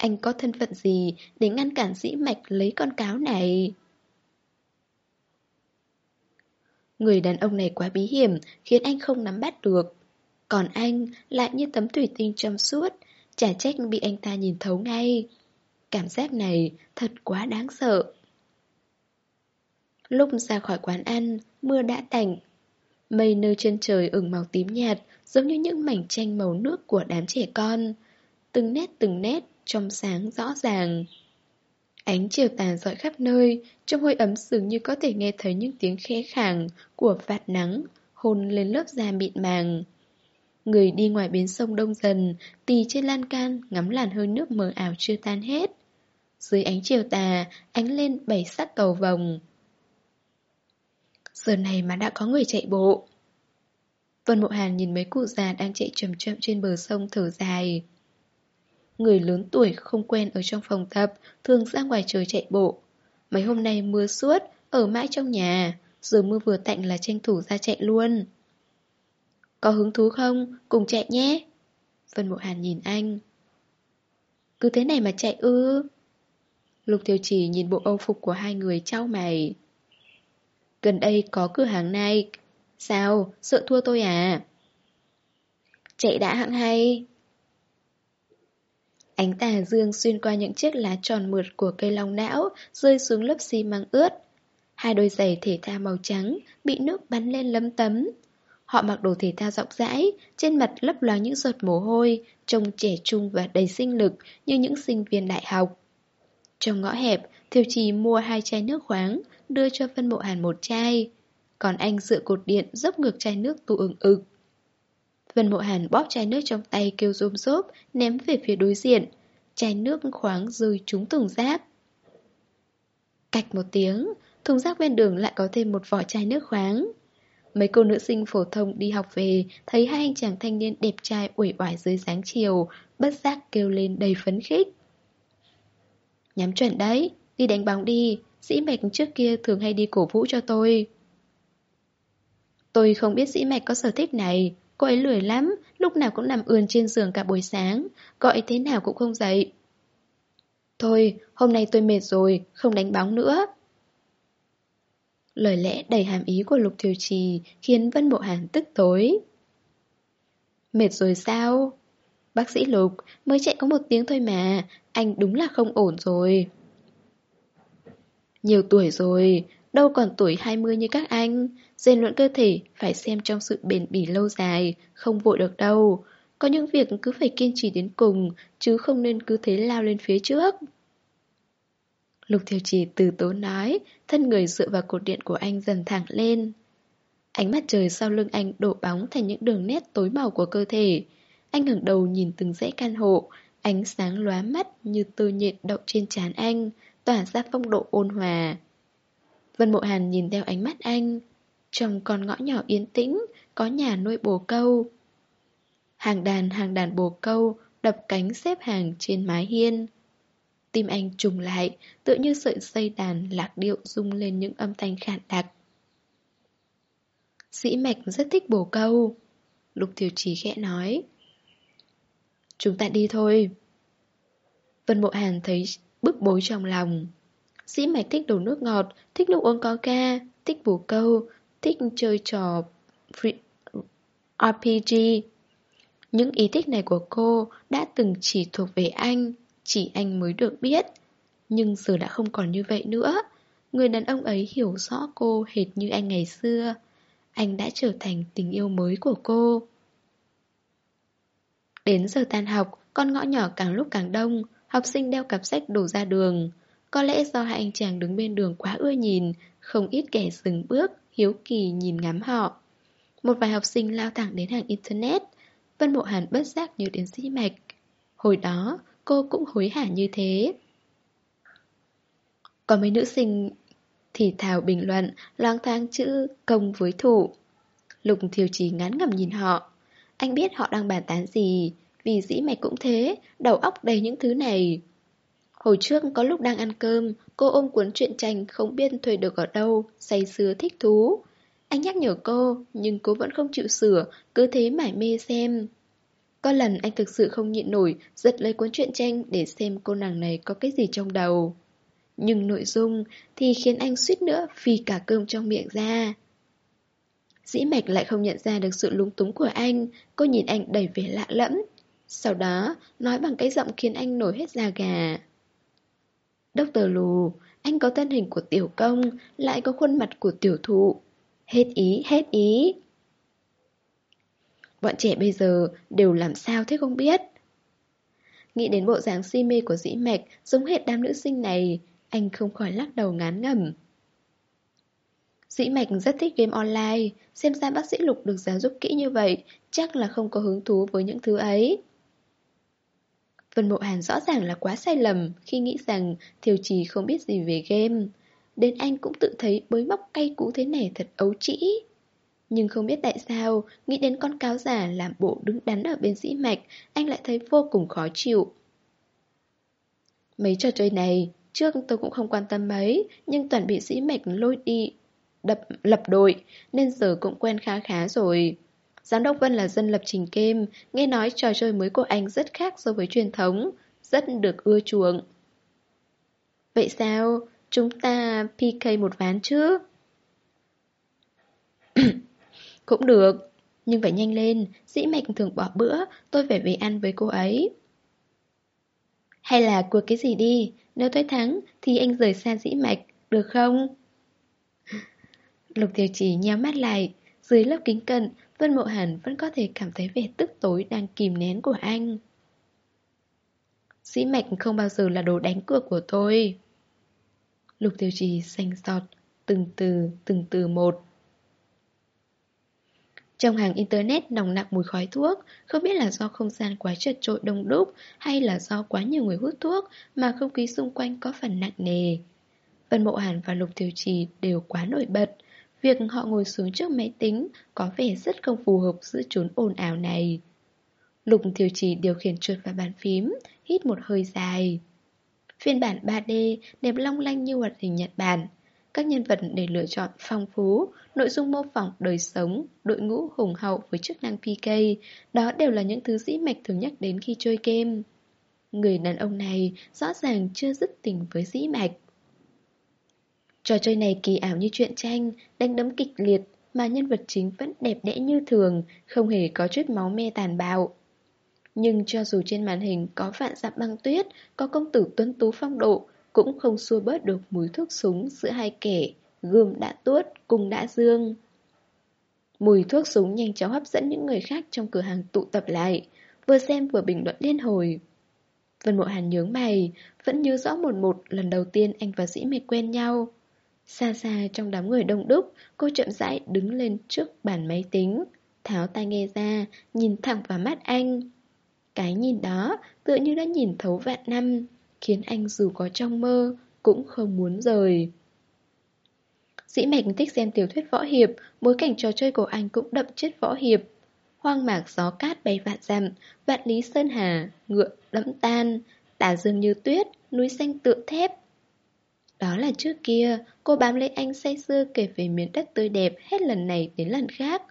Anh có thân phận gì để ngăn cản dĩ mạch lấy con cáo này? Người đàn ông này quá bí hiểm, khiến anh không nắm bắt được. Còn anh lại như tấm thủy tinh trong suốt, chả trách bị anh ta nhìn thấu ngay. Cảm giác này thật quá đáng sợ. Lúc ra khỏi quán ăn, mưa đã tạnh. Mây nơi chân trời ửng màu tím nhạt, giống như những mảnh tranh màu nước của đám trẻ con. Từng nét từng nét, trong sáng rõ ràng. Ánh chiều tàn rọi khắp nơi, trong hơi ấm dường như có thể nghe thấy những tiếng khẽ khàng của vạt nắng, hôn lên lớp da mịn màng. Người đi ngoài bến sông đông dần, tì trên lan can, ngắm làn hơi nước mờ ảo chưa tan hết. Dưới ánh chiều tà, ánh lên bảy sắc cầu vồng. Giờ này mà đã có người chạy bộ. Vân Mộ Hàn nhìn mấy cụ già đang chạy chậm chậm trên bờ sông thở dài. Người lớn tuổi không quen ở trong phòng tập, thường ra ngoài trời chạy bộ. Mấy hôm nay mưa suốt, ở mãi trong nhà, giờ mưa vừa tạnh là tranh thủ ra chạy luôn. Có hứng thú không? Cùng chạy nhé. Vân Mộ Hàn nhìn anh. Cứ thế này mà chạy ư? Lục Thiều Chỉ nhìn bộ âu phục của hai người trao mày. Gần đây có cửa hàng này. Sao? Sợ thua tôi à? Chạy đã hạng hay. Ánh tà dương xuyên qua những chiếc lá tròn mượt của cây long não, rơi xuống lớp xi măng ướt. Hai đôi giày thể thao màu trắng bị nước bắn lên lấm tấm. Họ mặc đồ thể thao rộng rãi, trên mặt lấp loáng những giọt mồ hôi, trông trẻ trung và đầy sinh lực như những sinh viên đại học. Trong ngõ hẹp, Thiều Trì mua hai chai nước khoáng, đưa cho Vân Mộ Hàn một chai. Còn anh dựa cột điện dốc ngược chai nước tụ ứng ực. Vân Mộ Hàn bóp chai nước trong tay kêu rôm rốp, ném về phía đối diện. Chai nước khoáng rơi trúng thùng rác. Cạch một tiếng, thùng rác bên đường lại có thêm một vỏ chai nước khoáng. Mấy cô nữ sinh phổ thông đi học về, thấy hai anh chàng thanh niên đẹp trai uể oải dưới dáng chiều, bất giác kêu lên đầy phấn khích. Nhắm chuẩn đấy, đi đánh bóng đi, Dĩ Mạch trước kia thường hay đi cổ vũ cho tôi. Tôi không biết Dĩ Mạch có sở thích này, cô ấy lười lắm, lúc nào cũng nằm ườn trên giường cả buổi sáng, gọi thế nào cũng không dậy. Thôi, hôm nay tôi mệt rồi, không đánh bóng nữa. Lời lẽ đầy hàm ý của Lục Thiều Trì khiến Vân Bộ Hàn tức tối. Mệt rồi sao? Bác sĩ Lục, mới chạy có một tiếng thôi mà, anh đúng là không ổn rồi. Nhiều tuổi rồi, đâu còn tuổi 20 như các anh. Rèn luyện cơ thể phải xem trong sự bền bỉ lâu dài, không vội được đâu. Có những việc cứ phải kiên trì đến cùng, chứ không nên cứ thế lao lên phía trước. Lục Thiều Trì từ tốn nói, thân người dựa vào cột điện của anh dần thẳng lên. Ánh mặt trời sau lưng anh đổ bóng thành những đường nét tối màu của cơ thể. Anh ngẩng đầu nhìn từng dãy căn hộ, ánh sáng lóa mắt như tơ nhện đậu trên trán anh, tỏa ra phong độ ôn hòa. Vân Mộ Hàn nhìn theo ánh mắt anh. Trong con ngõ nhỏ yên tĩnh, có nhà nuôi bồ câu. Hàng đàn hàng đàn bồ câu đập cánh xếp hàng trên mái hiên. Tim anh trùng lại, tựa như sợi dây đàn lạc điệu rung lên những âm thanh khản đặc. Sĩ Mạch rất thích bồ câu. Lục Tiểu Trí khẽ nói. Chúng ta đi thôi. Vân Mộ Hàn thấy bức bối trong lòng. Sĩ Mạch thích đồ nước ngọt, thích nước uống coca, thích bù câu, thích chơi trò RPG. Những ý thích này của cô đã từng chỉ thuộc về anh, chỉ anh mới được biết. Nhưng giờ đã không còn như vậy nữa. Người đàn ông ấy hiểu rõ cô hệt như anh ngày xưa. Anh đã trở thành tình yêu mới của cô. Đến giờ tan học, con ngõ nhỏ càng lúc càng đông, học sinh đeo cặp sách đổ ra đường. Có lẽ do hai anh chàng đứng bên đường quá ưa nhìn, không ít kẻ dừng bước, hiếu kỳ nhìn ngắm họ. Một vài học sinh lao thẳng đến hàng Internet. Vân Mộ Hàn bất giác như đến dĩ mạch. Hồi đó, cô cũng hối hả như thế. Có mấy nữ sinh thì thào bình luận, loang thang chữ công với thủ. Lục thiều chỉ ngán ngầm nhìn họ. Anh biết họ đang bàn tán gì, vì dĩ mạch cũng thế, đầu óc đầy những thứ này. Hồi trước có lúc đang ăn cơm, cô ôm cuốn truyện tranh không biết thuê được ở đâu, say sưa thích thú. Anh nhắc nhở cô, nhưng cô vẫn không chịu sửa, cứ thế mải mê xem. Có lần anh thực sự không nhịn nổi, giật lấy cuốn truyện tranh để xem cô nàng này có cái gì trong đầu. Nhưng nội dung thì khiến anh suýt nữa phi cả cơm trong miệng ra. Dĩ mạch lại không nhận ra được sự lúng túng của anh Cô nhìn anh đầy vẻ lạ lẫm Sau đó nói bằng cái giọng khiến anh nổi hết da gà Dr. Lù Anh có thân hình của tiểu công Lại có khuôn mặt của tiểu thụ. Hết ý, hết ý. Bọn trẻ bây giờ đều làm sao thế không biết? Nghĩ đến bộ dáng si mê của dĩ mạch Giống hệt đám nữ sinh này Anh không khỏi lắc đầu ngán ngẩm. Dĩ mạch rất thích game online Xem ra bác sĩ Lục được giáo dục kỹ như vậy Chắc là không có hứng thú với những thứ ấy. Vân Mộ Hàn rõ ràng là quá sai lầm Khi nghĩ rằng Thiều Trì không biết gì về game. Đến anh cũng tự thấy bới móc cay cú thế này thật ấu trĩ. Nhưng không biết tại sao Nghĩ đến con cáo giả làm bộ đứng đắn ở bên dĩ mạch Anh lại thấy vô cùng khó chịu. Mấy trò chơi này Trước tôi cũng không quan tâm mấy Nhưng toàn bị dĩ mạch lôi đi đập, lập đội Nên giờ cũng quen khá khá rồi. Giám đốc Vân là dân lập trình game, Nghe nói trò chơi mới của anh rất khác so với truyền thống, Rất được ưa chuộng Vậy sao? Chúng ta PK một ván chứ? cũng được, Nhưng phải nhanh lên, Dĩ mạch thường bỏ bữa, Tôi phải về ăn với cô ấy Hay là cuộc cái gì đi, Nếu tôi thắng thì anh rời xa dĩ mạch, Được không? Lục Tiểu Chỉ nhắm mắt lại, Dưới lớp kính cận Vân Mộ Hàn vẫn có thể cảm thấy vẻ tức tối đang kìm nén của anh. Sĩ mạch không bao giờ là đồ đánh cược của tôi. Lục Tiểu Trì xanh sọt Từng từ, từng từ một. Trong hàng internet nồng nặc mùi khói thuốc Không biết là do không gian quá chật trội đông đúc Hay là do quá nhiều người hút thuốc Mà không khí xung quanh có phần nặng nề. Vân Mộ Hàn và Lục Tiểu Trì đều quá nổi bật Việc họ ngồi xuống trước máy tính có vẻ rất không phù hợp giữa chốn ồn ào này. Lục Thiều Chỉ điều khiển chuột vào bàn phím, hít một hơi dài. Phiên bản 3D đẹp long lanh như hoạt hình Nhật Bản. Các nhân vật để lựa chọn phong phú, nội dung mô phỏng đời sống, đội ngũ hùng hậu với chức năng PK, đó đều là những thứ dĩ mạch thường nhắc đến khi chơi game. Người đàn ông này rõ ràng chưa dứt tình với dĩ mạch. Trò chơi này kỳ ảo như chuyện tranh, đánh đấm kịch liệt, mà nhân vật chính vẫn đẹp đẽ như thường, không hề có chút máu me tàn bạo. Nhưng cho dù trên màn hình có vạn dặm băng tuyết, có công tử tuấn tú phong độ, cũng không xua bớt được mùi thuốc súng giữa hai kẻ, gươm đã tuốt, cùng đã dương. Mùi thuốc súng nhanh chóng hấp dẫn những người khác trong cửa hàng tụ tập lại, vừa xem vừa bình luận liên hồi. Vân Mộ Hàn nhướng mày, vẫn nhớ rõ một một lần đầu tiên anh và Dĩ mệt quen nhau. Xa xa trong đám người đông đúc, cô chậm rãi đứng lên trước bàn máy tính, tháo tai nghe ra, nhìn thẳng vào mắt anh. Cái nhìn đó tựa như đã nhìn thấu vạn năm, khiến anh dù có trong mơ, cũng không muốn rời. Dĩ mạch thích xem tiểu thuyết võ hiệp, bối cảnh trò chơi của anh cũng đậm chất võ hiệp. Hoang mạc gió cát bay vạn dặm, vạn lý sơn hà, ngựa đẫm tan, tả dương như tuyết, núi xanh tựa thép, đó là trước kia, cô bám lấy anh say sưa kể về miền đất tươi đẹp hết lần này đến lần khác.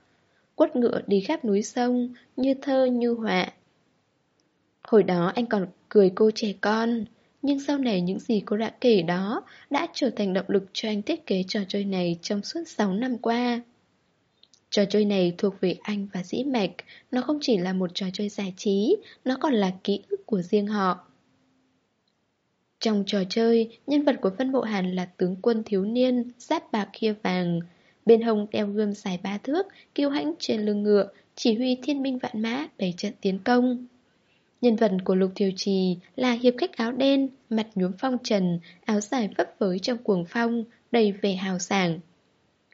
Quất ngựa đi khắp núi sông, như thơ như họa. Hồi đó anh còn cười cô trẻ con, nhưng sau này những gì cô đã kể đó đã trở thành động lực cho anh thiết kế trò chơi này trong suốt 6 năm qua. Trò chơi này thuộc về anh và dĩ mạch, nó không chỉ là một trò chơi giải trí, nó còn là ký ức của riêng họ. Trong trò chơi, nhân vật của phân Bộ Hàn là tướng quân thiếu niên, giáp bạc kia vàng. Bên hông đeo gươm dài ba thước, kiêu hãnh trên lưng ngựa, chỉ huy thiên binh vạn mã đẩy trận tiến công. Nhân vật của Lục Thiều Trì là hiệp khách áo đen, mặt nhuốm phong trần, áo dài phấp phới trong cuồng phong, đầy vẻ hào sảng.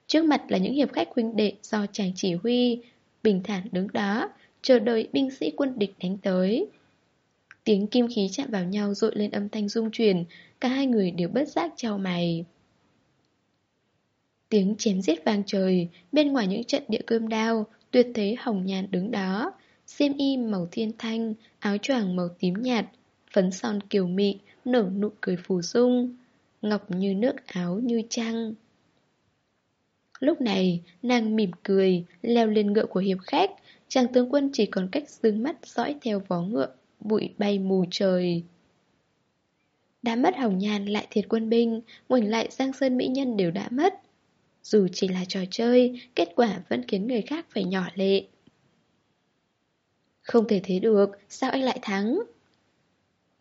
Trước mặt là những hiệp khách huynh đệ do chàng chỉ huy, bình thản đứng đó, chờ đợi binh sĩ quân địch đánh tới. Tiếng kim khí chạm vào nhau rội lên âm thanh rung chuyển Cả hai người đều bất giác trao mày. Tiếng chém giết vang trời Bên ngoài những trận địa cơm đao Tuyệt thế hồng nhàn đứng đó. Xiêm y màu thiên thanh Áo choàng màu tím nhạt Phấn son kiều mị Nở nụ cười phù dung Ngọc như nước áo như trăng. Lúc này, nàng mỉm cười, leo lên ngựa của hiệp khách, chàng tướng quân chỉ còn cách dương mắt dõi theo vó ngựa bụi bay mù trời. Đã mất hồng nhan lại thiệt quân binh, ngoảnh lại giang sơn mỹ nhân đều đã mất. Dù chỉ là trò chơi, kết quả vẫn khiến người khác phải nhỏ lệ. Không thể thế được, sao anh lại thắng?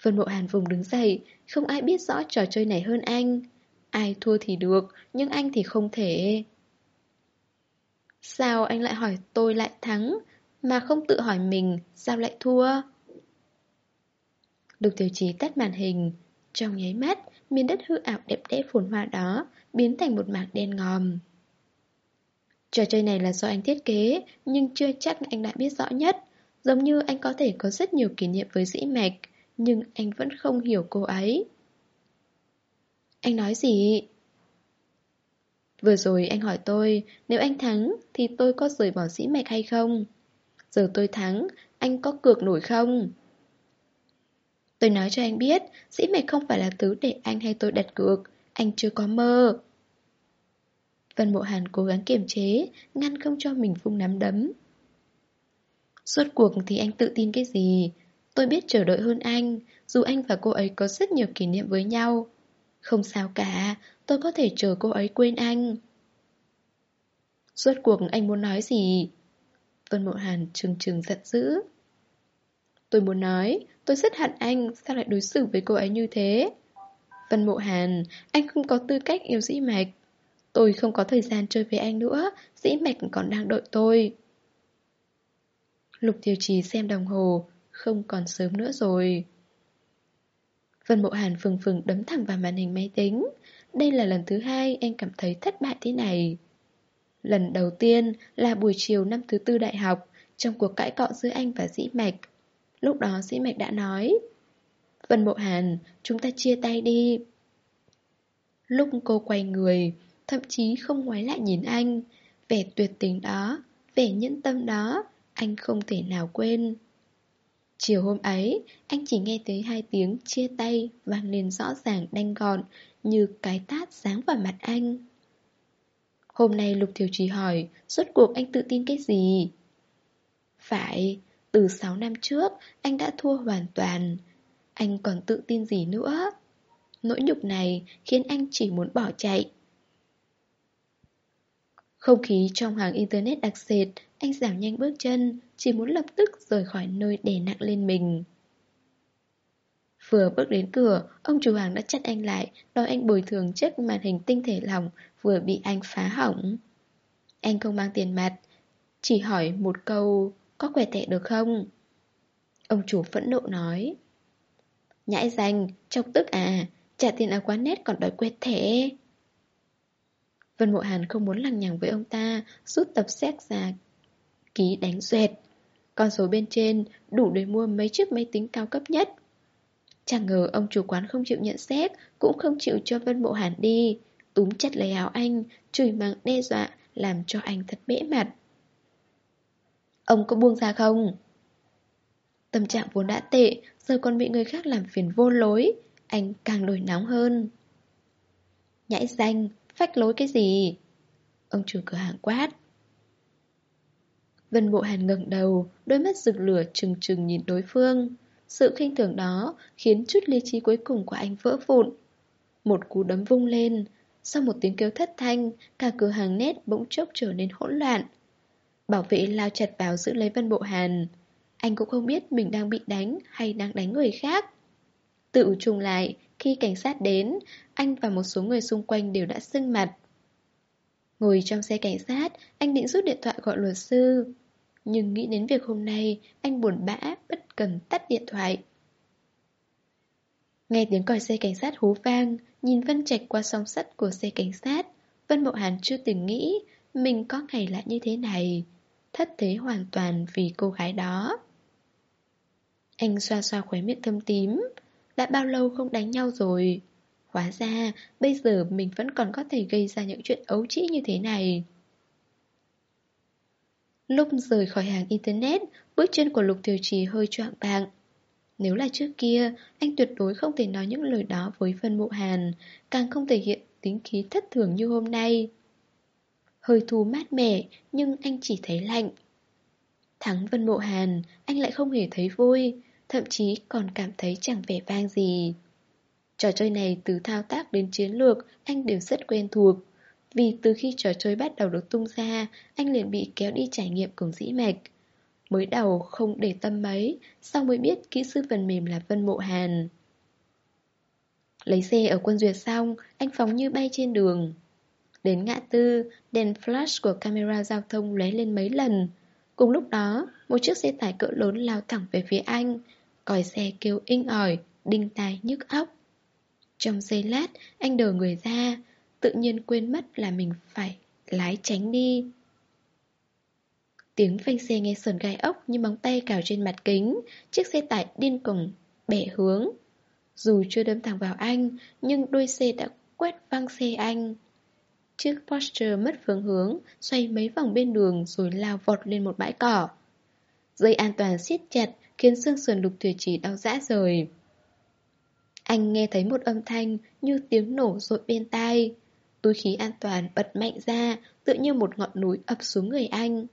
Vân Mộ Hàn vùng đứng dậy, không ai biết rõ trò chơi này hơn anh. Ai thua thì được, nhưng anh thì không thể. Sao anh lại hỏi tôi lại thắng, mà không tự hỏi mình sao lại thua? Lục tiểu trí tắt màn hình. Trong nháy mắt, miền đất hư ảo đẹp đẽ phồn hoa đó biến thành một mảng đen ngòm. Trò chơi này là do anh thiết kế, nhưng chưa chắc anh đã biết rõ nhất. Giống như anh có thể có rất nhiều kỷ niệm với dĩ mạch, nhưng anh vẫn không hiểu cô ấy. Anh nói gì? Vừa rồi anh hỏi tôi, nếu anh thắng thì tôi có rời bỏ dĩ mạch hay không? Giờ tôi thắng, anh có cược nổi không? Tôi nói cho anh biết, dĩ mệt không phải là thứ để anh hay tôi đặt cược, anh chưa có mơ. Vân Mộ Hàn cố gắng kiềm chế, ngăn không cho mình phung nắm đấm. Suốt cuộc thì anh tự tin cái gì? Tôi biết chờ đợi hơn anh, dù anh và cô ấy có rất nhiều kỷ niệm với nhau. Không sao cả, tôi có thể chờ cô ấy quên anh. Suốt cuộc anh muốn nói gì? Vân Mộ Hàn trừng trừng giận dữ. Tôi muốn nói, tôi rất hận anh, sao lại đối xử với cô ấy như thế? Vân Mộ Hàn, anh không có tư cách yêu dĩ mạch. Tôi không có thời gian chơi với anh nữa, dĩ mạch còn đang đợi tôi. Lục Tiêu Trì xem đồng hồ, không còn sớm nữa rồi. Vân Mộ Hàn phừng phừng đấm thẳng vào màn hình máy tính. Đây là lần thứ hai anh cảm thấy thất bại thế này. Lần đầu tiên là buổi chiều năm thứ tư đại học, trong cuộc cãi cọ giữa anh và Dĩ Mạch. Lúc đó sĩ Mạch đã nói Vân Mộ Hàn, chúng ta chia tay đi. Lúc cô quay người, thậm chí không ngoái lại nhìn anh. Vẻ tuyệt tình đó, vẻ nhẫn tâm đó, anh không thể nào quên. Chiều hôm ấy, anh chỉ nghe thấy hai tiếng chia tay vang lên rõ ràng đanh gọn như cái tát sáng vào mặt anh. Hôm nay Lục Thiều Trì hỏi, suốt cuộc anh tự tin cái gì? Phải, từ 6 năm trước, anh đã thua hoàn toàn. Anh còn tự tin gì nữa? Nỗi nhục này khiến anh chỉ muốn bỏ chạy. Không khí trong hàng internet đặc sệt, anh giảm nhanh bước chân, chỉ muốn lập tức rời khỏi nơi đè nặng lên mình. Vừa bước đến cửa, ông chủ hàng đã chặn anh lại, đòi anh bồi thường chiếc màn hình tinh thể lỏng vừa bị anh phá hỏng. Anh không mang tiền mặt, chỉ hỏi một câu, có quẹt thẻ được không? Ông chủ phẫn nộ nói. Nhãi danh, chọc tức à, trả tiền ở quán nét còn đòi quẹt thẻ. Vân Mộ Hàn không muốn lằng nhằng với ông ta, rút tập xét ra, ký đánh duyệt. Con số bên trên đủ để mua mấy chiếc máy tính cao cấp nhất. Chẳng ngờ ông chủ quán không chịu nhận xét, cũng không chịu cho Vân Mộ Hàn đi. Túm chặt lấy áo anh, chửi mắng đe dọa, làm cho anh thật bẽ mặt. Ông có buông ra không? Tâm trạng vốn đã tệ, giờ còn bị người khác làm phiền vô lối, anh càng nổi nóng hơn. Nhãi danh, phách lối cái gì? Ông chủ cửa hàng quát. Vân Bộ Hàn ngẩng đầu, đôi mắt rực lửa trừng trừng nhìn đối phương. Sự khinh thường đó khiến chút lý trí cuối cùng của anh vỡ vụn. Một cú đấm vung lên, sau một tiếng kêu thất thanh, cả cửa hàng nét bỗng chốc trở nên hỗn loạn. Bảo vệ lao chặt vào giữ lấy Vân Bộ Hàn. Anh cũng không biết mình đang bị đánh hay đang đánh người khác. Tự trùng lại, khi cảnh sát đến, anh và một số người xung quanh đều đã sưng mặt. Ngồi trong xe cảnh sát, anh định rút điện thoại gọi luật sư. Nhưng nghĩ đến việc hôm nay, anh buồn bã, bất cần tắt điện thoại. Nghe tiếng còi xe cảnh sát hú vang, nhìn Vân Trạch qua song sắt của xe cảnh sát, Vân Mậu Hàn chưa từng nghĩ mình có ngày lại như thế này. Thất thế hoàn toàn vì cô gái đó. Anh xoa xoa khóe miệng thâm tím. Đã bao lâu không đánh nhau rồi? Hóa ra, bây giờ mình vẫn còn có thể gây ra những chuyện ấu trĩ như thế này. Lúc rời khỏi hàng Internet, bước chân của Lục Thiều Trì hơi choạng vạng. Nếu là trước kia, anh tuyệt đối không thể nói những lời đó với Vân Mộ Hàn, càng không thể hiện tính khí thất thường như hôm nay. Hơi thu mát mẻ, nhưng anh chỉ thấy lạnh. Thắng Vân Mộ Hàn, anh lại không hề thấy vui, thậm chí còn cảm thấy chẳng vẻ vang gì. Trò chơi này từ thao tác đến chiến lược, anh đều rất quen thuộc. Vì từ khi trò chơi bắt đầu được tung ra Anh liền bị kéo đi trải nghiệm cùng dĩ mạch Mới đầu không để tâm mấy Sau mới biết kỹ sư phần mềm là Vân Mộ Hàn Lấy xe ở quân duyệt xong Anh phóng như bay trên đường Đến ngã tư, Đèn flash của camera giao thông lóe lên mấy lần. Cùng lúc đó, Một chiếc xe tải cỡ lớn lao thẳng về phía anh, Còi xe kêu inh ỏi, Đinh tai nhức óc. Trong giây lát, Anh đờ người ra, Tự nhiên quên mất là mình phải lái tránh đi. Tiếng phanh xe nghe sờn gai ốc như móng tay cào trên mặt kính, Chiếc xe tải điên cuồng bẻ hướng. Dù chưa đâm thẳng vào anh, Nhưng đuôi xe đã quét văng xe anh. Chiếc Porsche mất phương hướng, Xoay mấy vòng bên đường Rồi lao vọt lên một bãi cỏ. Dây an toàn siết chặt Khiến xương sườn lục tuyệt chỉ đau dã rời. Anh nghe thấy một âm thanh Như tiếng nổ rội bên tai. Túi khí an toàn bật mạnh ra Tự như một ngọn núi ập xuống người anh.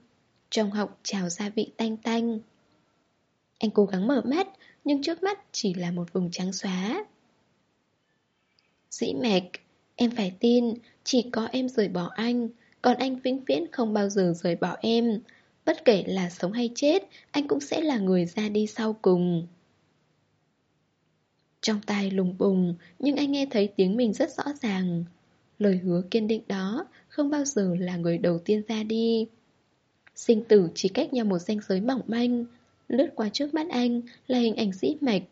Trong họng trào ra vị tanh tanh. Anh cố gắng mở mắt, Nhưng trước mắt chỉ là một vùng trắng xóa. Dĩ mạch Em phải tin, Chỉ có em rời bỏ anh, Còn anh vĩnh viễn không bao giờ rời bỏ em. Bất kể là sống hay chết, Anh cũng sẽ là người ra đi sau cùng. Trong tai lùng bùng, Nhưng anh nghe thấy tiếng mình rất rõ ràng. Lời hứa kiên định đó Không bao giờ là người đầu tiên ra đi. Sinh tử chỉ cách nhau một ranh giới mỏng manh, Lướt qua trước mắt anh Là hình ảnh dĩ mạch.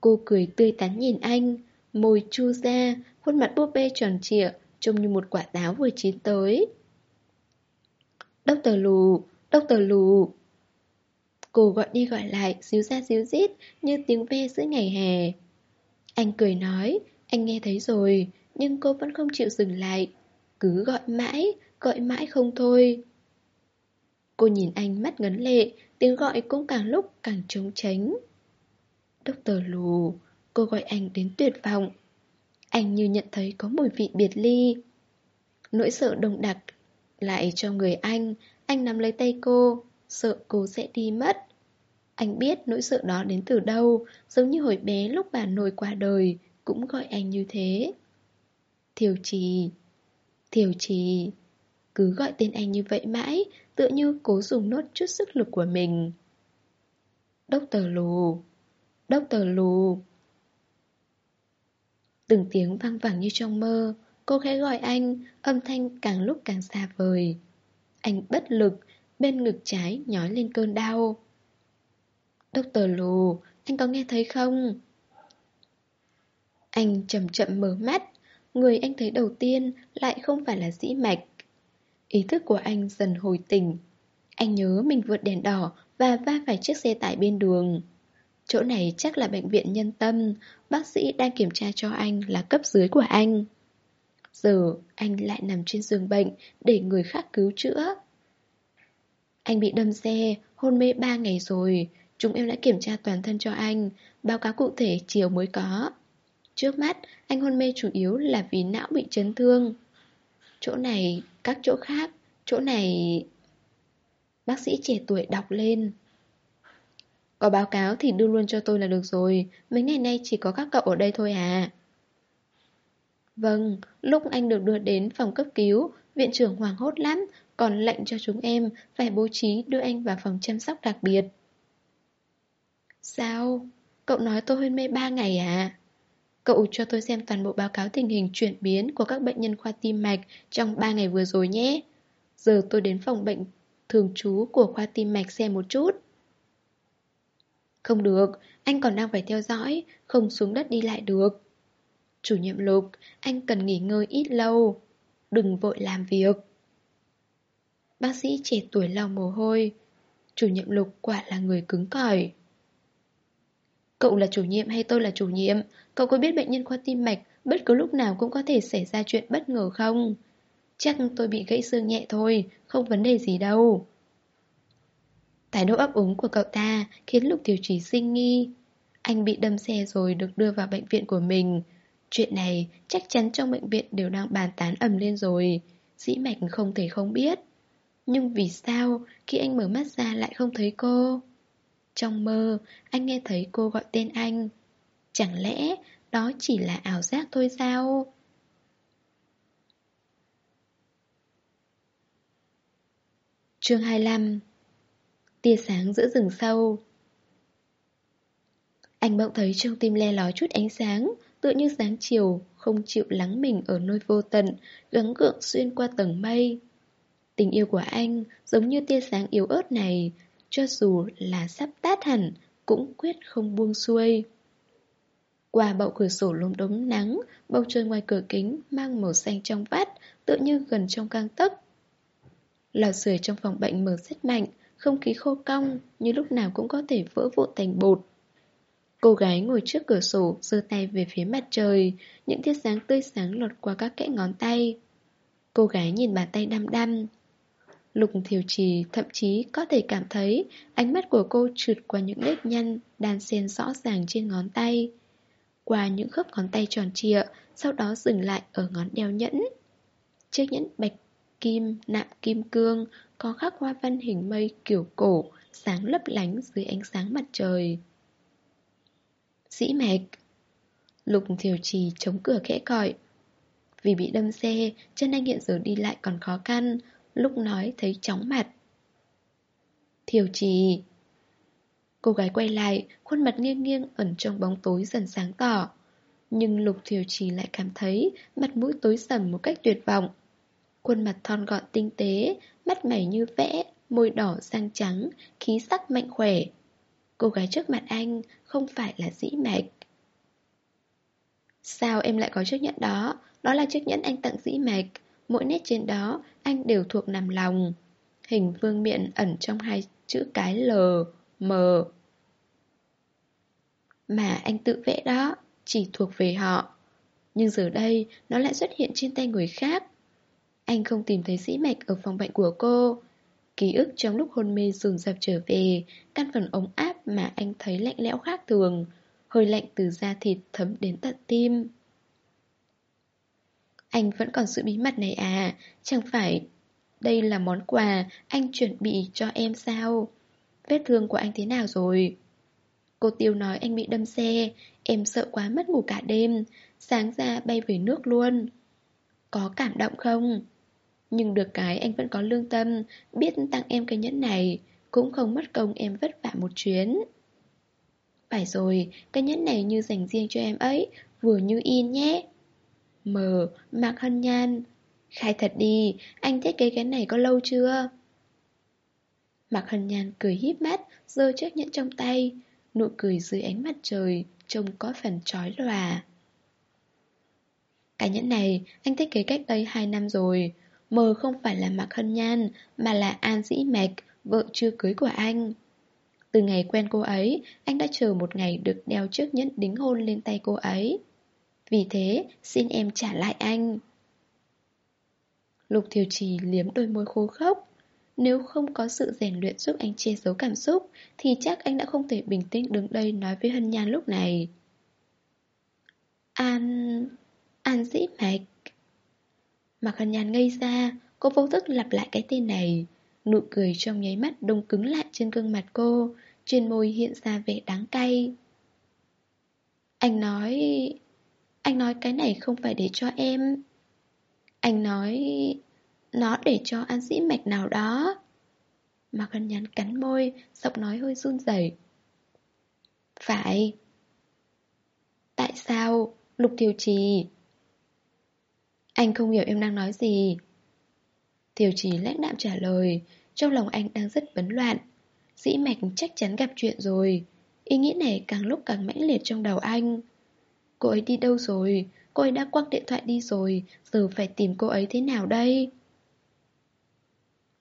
Cô cười tươi tắn nhìn anh Môi chu ra, Khuôn mặt búp bê tròn trịa, Trông như một quả táo vừa chín tới. Đốc tờ lù Đốc tờ lù. Cô gọi đi gọi lại, xíu ra xíu dít Như tiếng ve giữa ngày hè. Anh cười nói, Anh nghe thấy rồi, Nhưng cô vẫn không chịu dừng lại. Cứ gọi mãi Gọi mãi không thôi. Cô nhìn anh mắt ngấn lệ, Tiếng gọi cũng càng lúc càng trống tránh. Đốc tờ lù Cô gọi anh đến tuyệt vọng. Anh như nhận thấy có mùi vị biệt ly. Nỗi sợ đông đặc Lại cho người anh. Anh nắm lấy tay cô, Sợ cô sẽ đi mất. Anh biết nỗi sợ đó đến từ đâu, Giống như hồi bé lúc bà nội qua đời, Cũng gọi anh như thế. Thiều trì Thiều trì, Cứ gọi tên anh như vậy mãi, Tựa như cố dùng nốt chút sức lực của mình. Đốc tờ lù, Đốc tờ lù. Từng tiếng vang vẳng như trong mơ, Cô khẽ gọi anh, Âm thanh càng lúc càng xa vời. Anh bất lực, Bên ngực trái nhói lên cơn đau. Doctor lù Anh có nghe thấy không? Anh chậm chậm mở mắt, Người anh thấy đầu tiên Lại không phải là dĩ mạch. Ý thức của anh dần hồi tỉnh. Anh nhớ mình vượt đèn đỏ Và va phải chiếc xe tải bên đường. Chỗ này chắc là bệnh viện nhân tâm. Bác sĩ đang kiểm tra cho anh là cấp dưới của anh. Giờ anh lại nằm trên giường bệnh Để người khác cứu chữa. Anh bị đâm xe Hôn mê 3 ngày rồi. Chúng em đã kiểm tra toàn thân cho anh. Báo cáo cụ thể chiều mới có. Trước mắt anh hôn mê chủ yếu là vì não bị chấn thương. Chỗ này, các chỗ khác. Chỗ này... Bác sĩ trẻ tuổi đọc lên có báo cáo thì đưa luôn cho tôi là được rồi Mấy ngày nay chỉ có các cậu ở đây thôi à Vâng, lúc anh được đưa đến phòng cấp cứu Viện trưởng hoảng hốt lắm Còn lệnh cho chúng em Phải bố trí đưa anh vào phòng chăm sóc đặc biệt Sao? Cậu nói tôi hôn mê 3 ngày à? Cậu cho tôi xem toàn bộ báo cáo tình hình chuyển biến của các bệnh nhân khoa tim mạch trong 3 ngày vừa rồi nhé. Giờ tôi đến phòng bệnh thường trú của khoa tim mạch xem một chút. Không được, anh còn đang phải theo dõi, không xuống đất đi lại được. Chủ nhiệm Lục, anh cần nghỉ ngơi ít lâu. Đừng vội làm việc. Bác sĩ trẻ tuổi lau mồ hôi. Chủ nhiệm Lục quả là người cứng cỏi. Cậu là chủ nhiệm hay tôi là chủ nhiệm? Cậu có biết bệnh nhân khoa tim mạch bất cứ lúc nào cũng có thể xảy ra chuyện bất ngờ không? Chắc tôi bị gãy xương nhẹ thôi, không vấn đề gì đâu. Thái độ ấp úng của cậu ta khiến Lục Tiểu trí sinh nghi. Anh bị đâm xe rồi được đưa vào bệnh viện của mình. Chuyện này chắc chắn trong bệnh viện đều đang bàn tán ầm lên rồi. Dĩ mạch không thể không biết. Nhưng vì sao khi anh mở mắt ra lại không thấy cô? Trong mơ, anh nghe thấy cô gọi tên anh. Chẳng lẽ đó chỉ là ảo giác thôi sao? Chương 25 Tia sáng giữa rừng sâu Anh bỗng thấy trong tim le lói chút ánh sáng, Tựa như sáng chiều Không chịu lắng mình ở nơi vô tận, Gắng gượng xuyên qua tầng mây. Tình yêu của anh giống như tia sáng yếu ớt này, Cho dù là sắp tát hẳn Cũng quyết không buông xuôi. Qua bậu cửa sổ lốm đốm nắng, Bầu trời ngoài cửa kính Mang màu xanh trong vắt, Tựa như gần trong căng tấc. Lò sưởi trong phòng bệnh mở rất mạnh không khí khô cong Như lúc nào cũng có thể vỡ vụn thành bột. Cô gái ngồi trước cửa sổ giơ tay về phía mặt trời Những tia sáng tươi sáng lọt qua các kẽ ngón tay. Cô gái nhìn bàn tay đăm đăm. Lục thiểu trì thậm chí có thể cảm thấy Ánh mắt của cô trượt qua những nếp nhăn Đan xen rõ ràng trên ngón tay. Qua những khớp ngón tay tròn trịa Sau đó dừng lại ở ngón đeo nhẫn. Chiếc nhẫn bạch kim, nạm kim cương có khắc hoa văn hình mây kiểu cổ, Sáng lấp lánh dưới ánh sáng mặt trời. Dĩ mạch, Lục thiểu trì chống cửa khẽ còi Vì bị đâm xe, Chân anh hiện giờ đi lại còn khó khăn, Lúc nói thấy chóng mặt. Thiểu trì, Cô gái quay lại, Khuôn mặt nghiêng nghiêng ẩn trong bóng tối dần sáng tỏ. Nhưng lục thiểu trì lại cảm thấy Mặt mũi tối sầm một cách tuyệt vọng. Khuôn mặt thon gọn tinh tế Mắt mày như vẽ Môi đỏ răng trắng Khí sắc mạnh khỏe. Cô gái trước mặt anh không phải là dĩ mạch. Sao em lại có chiếc nhẫn đó? Đó là chiếc nhẫn anh tặng dĩ mạch. Mỗi nét trên đó anh đều thuộc nằm lòng. Hình vương miện ẩn trong hai chữ cái L, M. Mà anh tự vẽ đó Chỉ thuộc về họ. Nhưng giờ đây nó lại xuất hiện trên tay người khác. Anh không tìm thấy sĩ mạch ở phòng bệnh của cô. Ký ức trong lúc hôn mê dồn dập trở về, Căn phần ống áp mà anh thấy lạnh lẽo khác thường, Hơi lạnh từ da thịt thấm đến tận tim. Anh vẫn còn sự bí mật này à? Chẳng phải đây là món quà anh chuẩn bị cho em sao? Vết thương của anh thế nào rồi? Cô Tiêu nói anh bị đâm xe, Em sợ quá mất ngủ cả đêm, Sáng ra bay về nước luôn. Có cảm động không? Nhưng được cái anh vẫn có lương tâm Biết tặng em cái nhẫn này Cũng không mất công em vất vả một chuyến. Phải rồi Cái nhẫn này như dành riêng cho em ấy Vừa như in nhé. Mờ, Mạc Hân Nhan. Khai thật đi Anh thiết kế cái này có lâu chưa? Mạc Hân Nhan cười híp mắt giơ chiếc nhẫn trong tay Nụ cười dưới ánh mặt trời Trông có phần trói lòa. Cái nhẫn này anh thiết kế cách đây 2 năm rồi Mờ không phải là Mạc Hân Nhan, Mà là An Dĩ Mạch, Vợ chưa cưới của anh. Từ ngày quen cô ấy, Anh đã chờ một ngày được đeo chiếc nhẫn đính hôn lên tay cô ấy. Vì thế, xin em trả lại anh. Lục Thiều Trì liếm đôi môi khô khốc. Nếu không có sự rèn luyện giúp anh che giấu cảm xúc, Thì chắc anh đã không thể bình tĩnh đứng đây nói với Hân Nhan lúc này. An... An dĩ mạch. Mạc hàn nhàn ngây ra, Cô vô thức lặp lại cái tên này. Nụ cười trong nháy mắt đông cứng lại trên gương mặt cô, Trên môi hiện ra vẻ đáng cay. Anh nói... Anh nói cái này không phải để cho em. Anh nói... Nó để cho an sĩ mạch nào đó. Mạc Hân Nhàn cắn môi, Giọng nói hơi run rẩy. Phải. Tại sao? Lục Thiều Trì anh không hiểu em đang nói gì. Tiểu chỉ lãnh đạm trả lời, Trong lòng anh đang rất bấn loạn. Dĩ mạch chắc chắn gặp chuyện rồi. Ý nghĩ này càng lúc càng mãnh liệt trong đầu anh. Cô ấy đi đâu rồi? Cô ấy đã quăng điện thoại đi rồi. Giờ phải tìm cô ấy thế nào đây?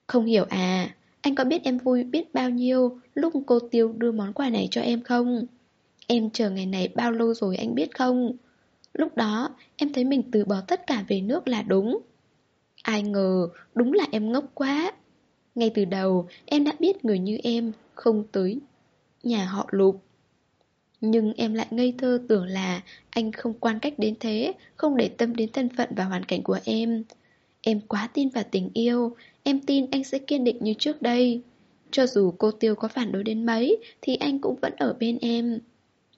Không hiểu à Anh có biết em vui biết bao nhiêu Lúc cô Tiêu đưa món quà này cho em không? Em chờ ngày này bao lâu rồi anh biết không? Lúc đó, em thấy mình từ bỏ tất cả về nước là đúng. Ai ngờ, đúng là em ngốc quá. Ngay từ đầu, em đã biết người như em không tới nhà họ lục. Nhưng em lại ngây thơ tưởng là anh không quan cách đến thế, Không để tâm đến thân phận và hoàn cảnh của em. Em quá tin vào tình yêu, Em tin anh sẽ kiên định như trước đây. Cho dù cô Tiêu có phản đối đến mấy, Thì anh cũng vẫn ở bên em.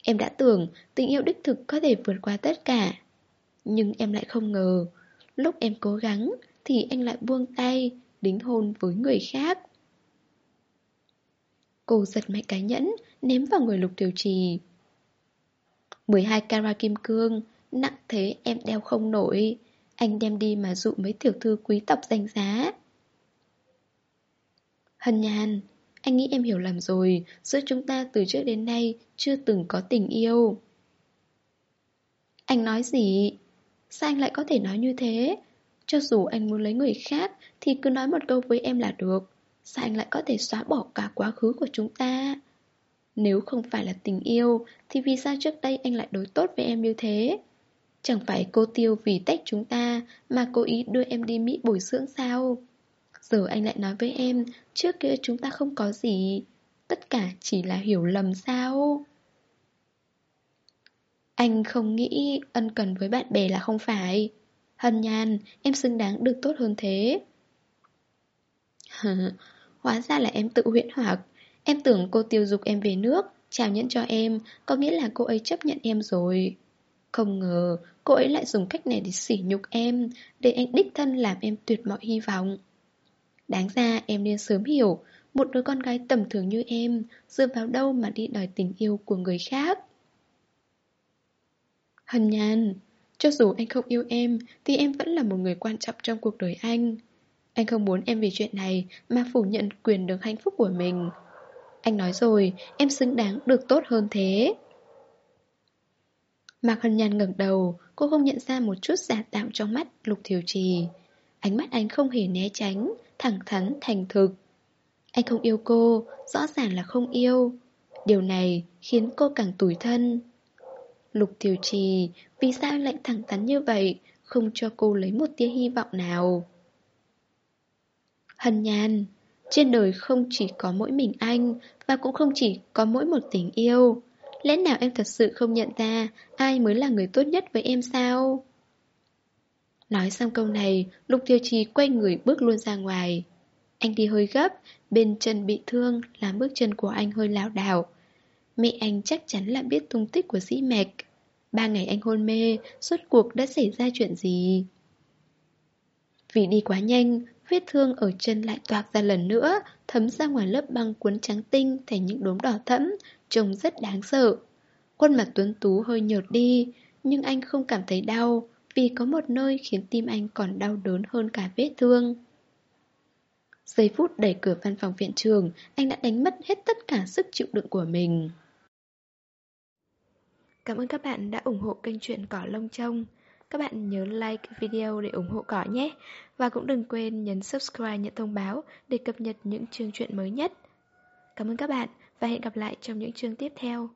Em đã tưởng tình yêu đích thực có thể vượt qua tất cả Nhưng em lại không ngờ Lúc em cố gắng Thì anh lại buông tay Đính hôn với người khác Cô giật mạnh cái nhẫn, ném vào người lục tiểu trì. 12 carat kim cương, nặng thế em đeo không nổi. Anh đem đi mà dụ mấy tiểu thư quý tộc danh giá. Hân nhàn, anh nghĩ em hiểu lầm rồi, giữa chúng ta từ trước đến nay chưa từng có tình yêu. Anh nói gì? Sao anh lại có thể nói như thế? Cho dù anh muốn lấy người khác thì cứ nói một câu với em là được. Sao anh lại có thể xóa bỏ cả quá khứ của chúng ta? Nếu không phải là tình yêu thì vì sao trước đây anh lại đối tốt với em như thế? Chẳng phải cô tiêu vì tách chúng ta mà cố ý đưa em đi Mỹ bồi dưỡng sao? Giờ anh lại nói với em, Trước kia chúng ta không có gì. Tất cả chỉ là hiểu lầm sao? Anh không nghĩ ân cần với bạn bè là không phải. Hân nhan, Em xứng đáng được tốt hơn thế. Hóa ra là em tự huyễn hoặc. Em tưởng cô tiêu dục em về nước Chào nhẫn cho em, Có nghĩa là cô ấy chấp nhận em rồi. Không ngờ, cô ấy lại dùng cách này để sỉ nhục em, Để anh đích thân làm em tuyệt mọi hy vọng. Đáng ra em nên sớm hiểu, Một đứa con gái tầm thường như em Dựa vào đâu mà đi đòi tình yêu của người khác. Hân nhàn Cho dù anh không yêu em, Thì em vẫn là một người quan trọng trong cuộc đời anh. Anh không muốn em vì chuyện này Mà phủ nhận quyền được hạnh phúc của mình. Anh nói rồi, Em xứng đáng được tốt hơn thế. Mạc Hân Nhan ngẩng đầu, Cô không nhận ra một chút giả tạo trong mắt Lục Thiều Trì. Ánh mắt anh không hề né tránh thẳng thắn, thành thực. Anh không yêu cô, rõ ràng là không yêu. Điều này khiến cô càng tủi thân. Lục Tiểu Trì, vì sao lại thẳng thắn như vậy, không cho cô lấy một tia hy vọng nào? Hân nhàn, trên đời không chỉ có mỗi mình anh, và cũng không chỉ có mỗi một tình yêu. Lẽ nào em thật sự không nhận ra ai mới là người tốt nhất với em sao? Nói xong câu này, Lục Tiêu Trì quay người bước luôn ra ngoài. Anh đi hơi gấp, bên chân bị thương làm bước chân của anh hơi lảo đảo. Mẹ anh chắc chắn là biết tung tích của dĩ mạch. Ba ngày anh hôn mê, suốt cuộc đã xảy ra chuyện gì? Vì đi quá nhanh, vết thương ở chân lại toạc ra lần nữa, thấm ra ngoài lớp băng cuốn trắng tinh thành những đốm đỏ thẫm, trông rất đáng sợ. Khuôn mặt tuấn tú hơi nhợt đi, nhưng anh không cảm thấy đau, vì có một nơi khiến tim anh còn đau đớn hơn cả vết thương. Giây phút đẩy cửa văn phòng viện trường, anh đã đánh mất hết tất cả sức chịu đựng của mình. Cảm ơn các bạn đã ủng hộ kênh truyện Cỏ Lông Trông. Các bạn nhớ like video để ủng hộ cỏ nhé. Và cũng đừng quên nhấn subscribe nhận thông báo để cập nhật những chương truyện mới nhất. Cảm ơn các bạn và hẹn gặp lại trong những chương tiếp theo.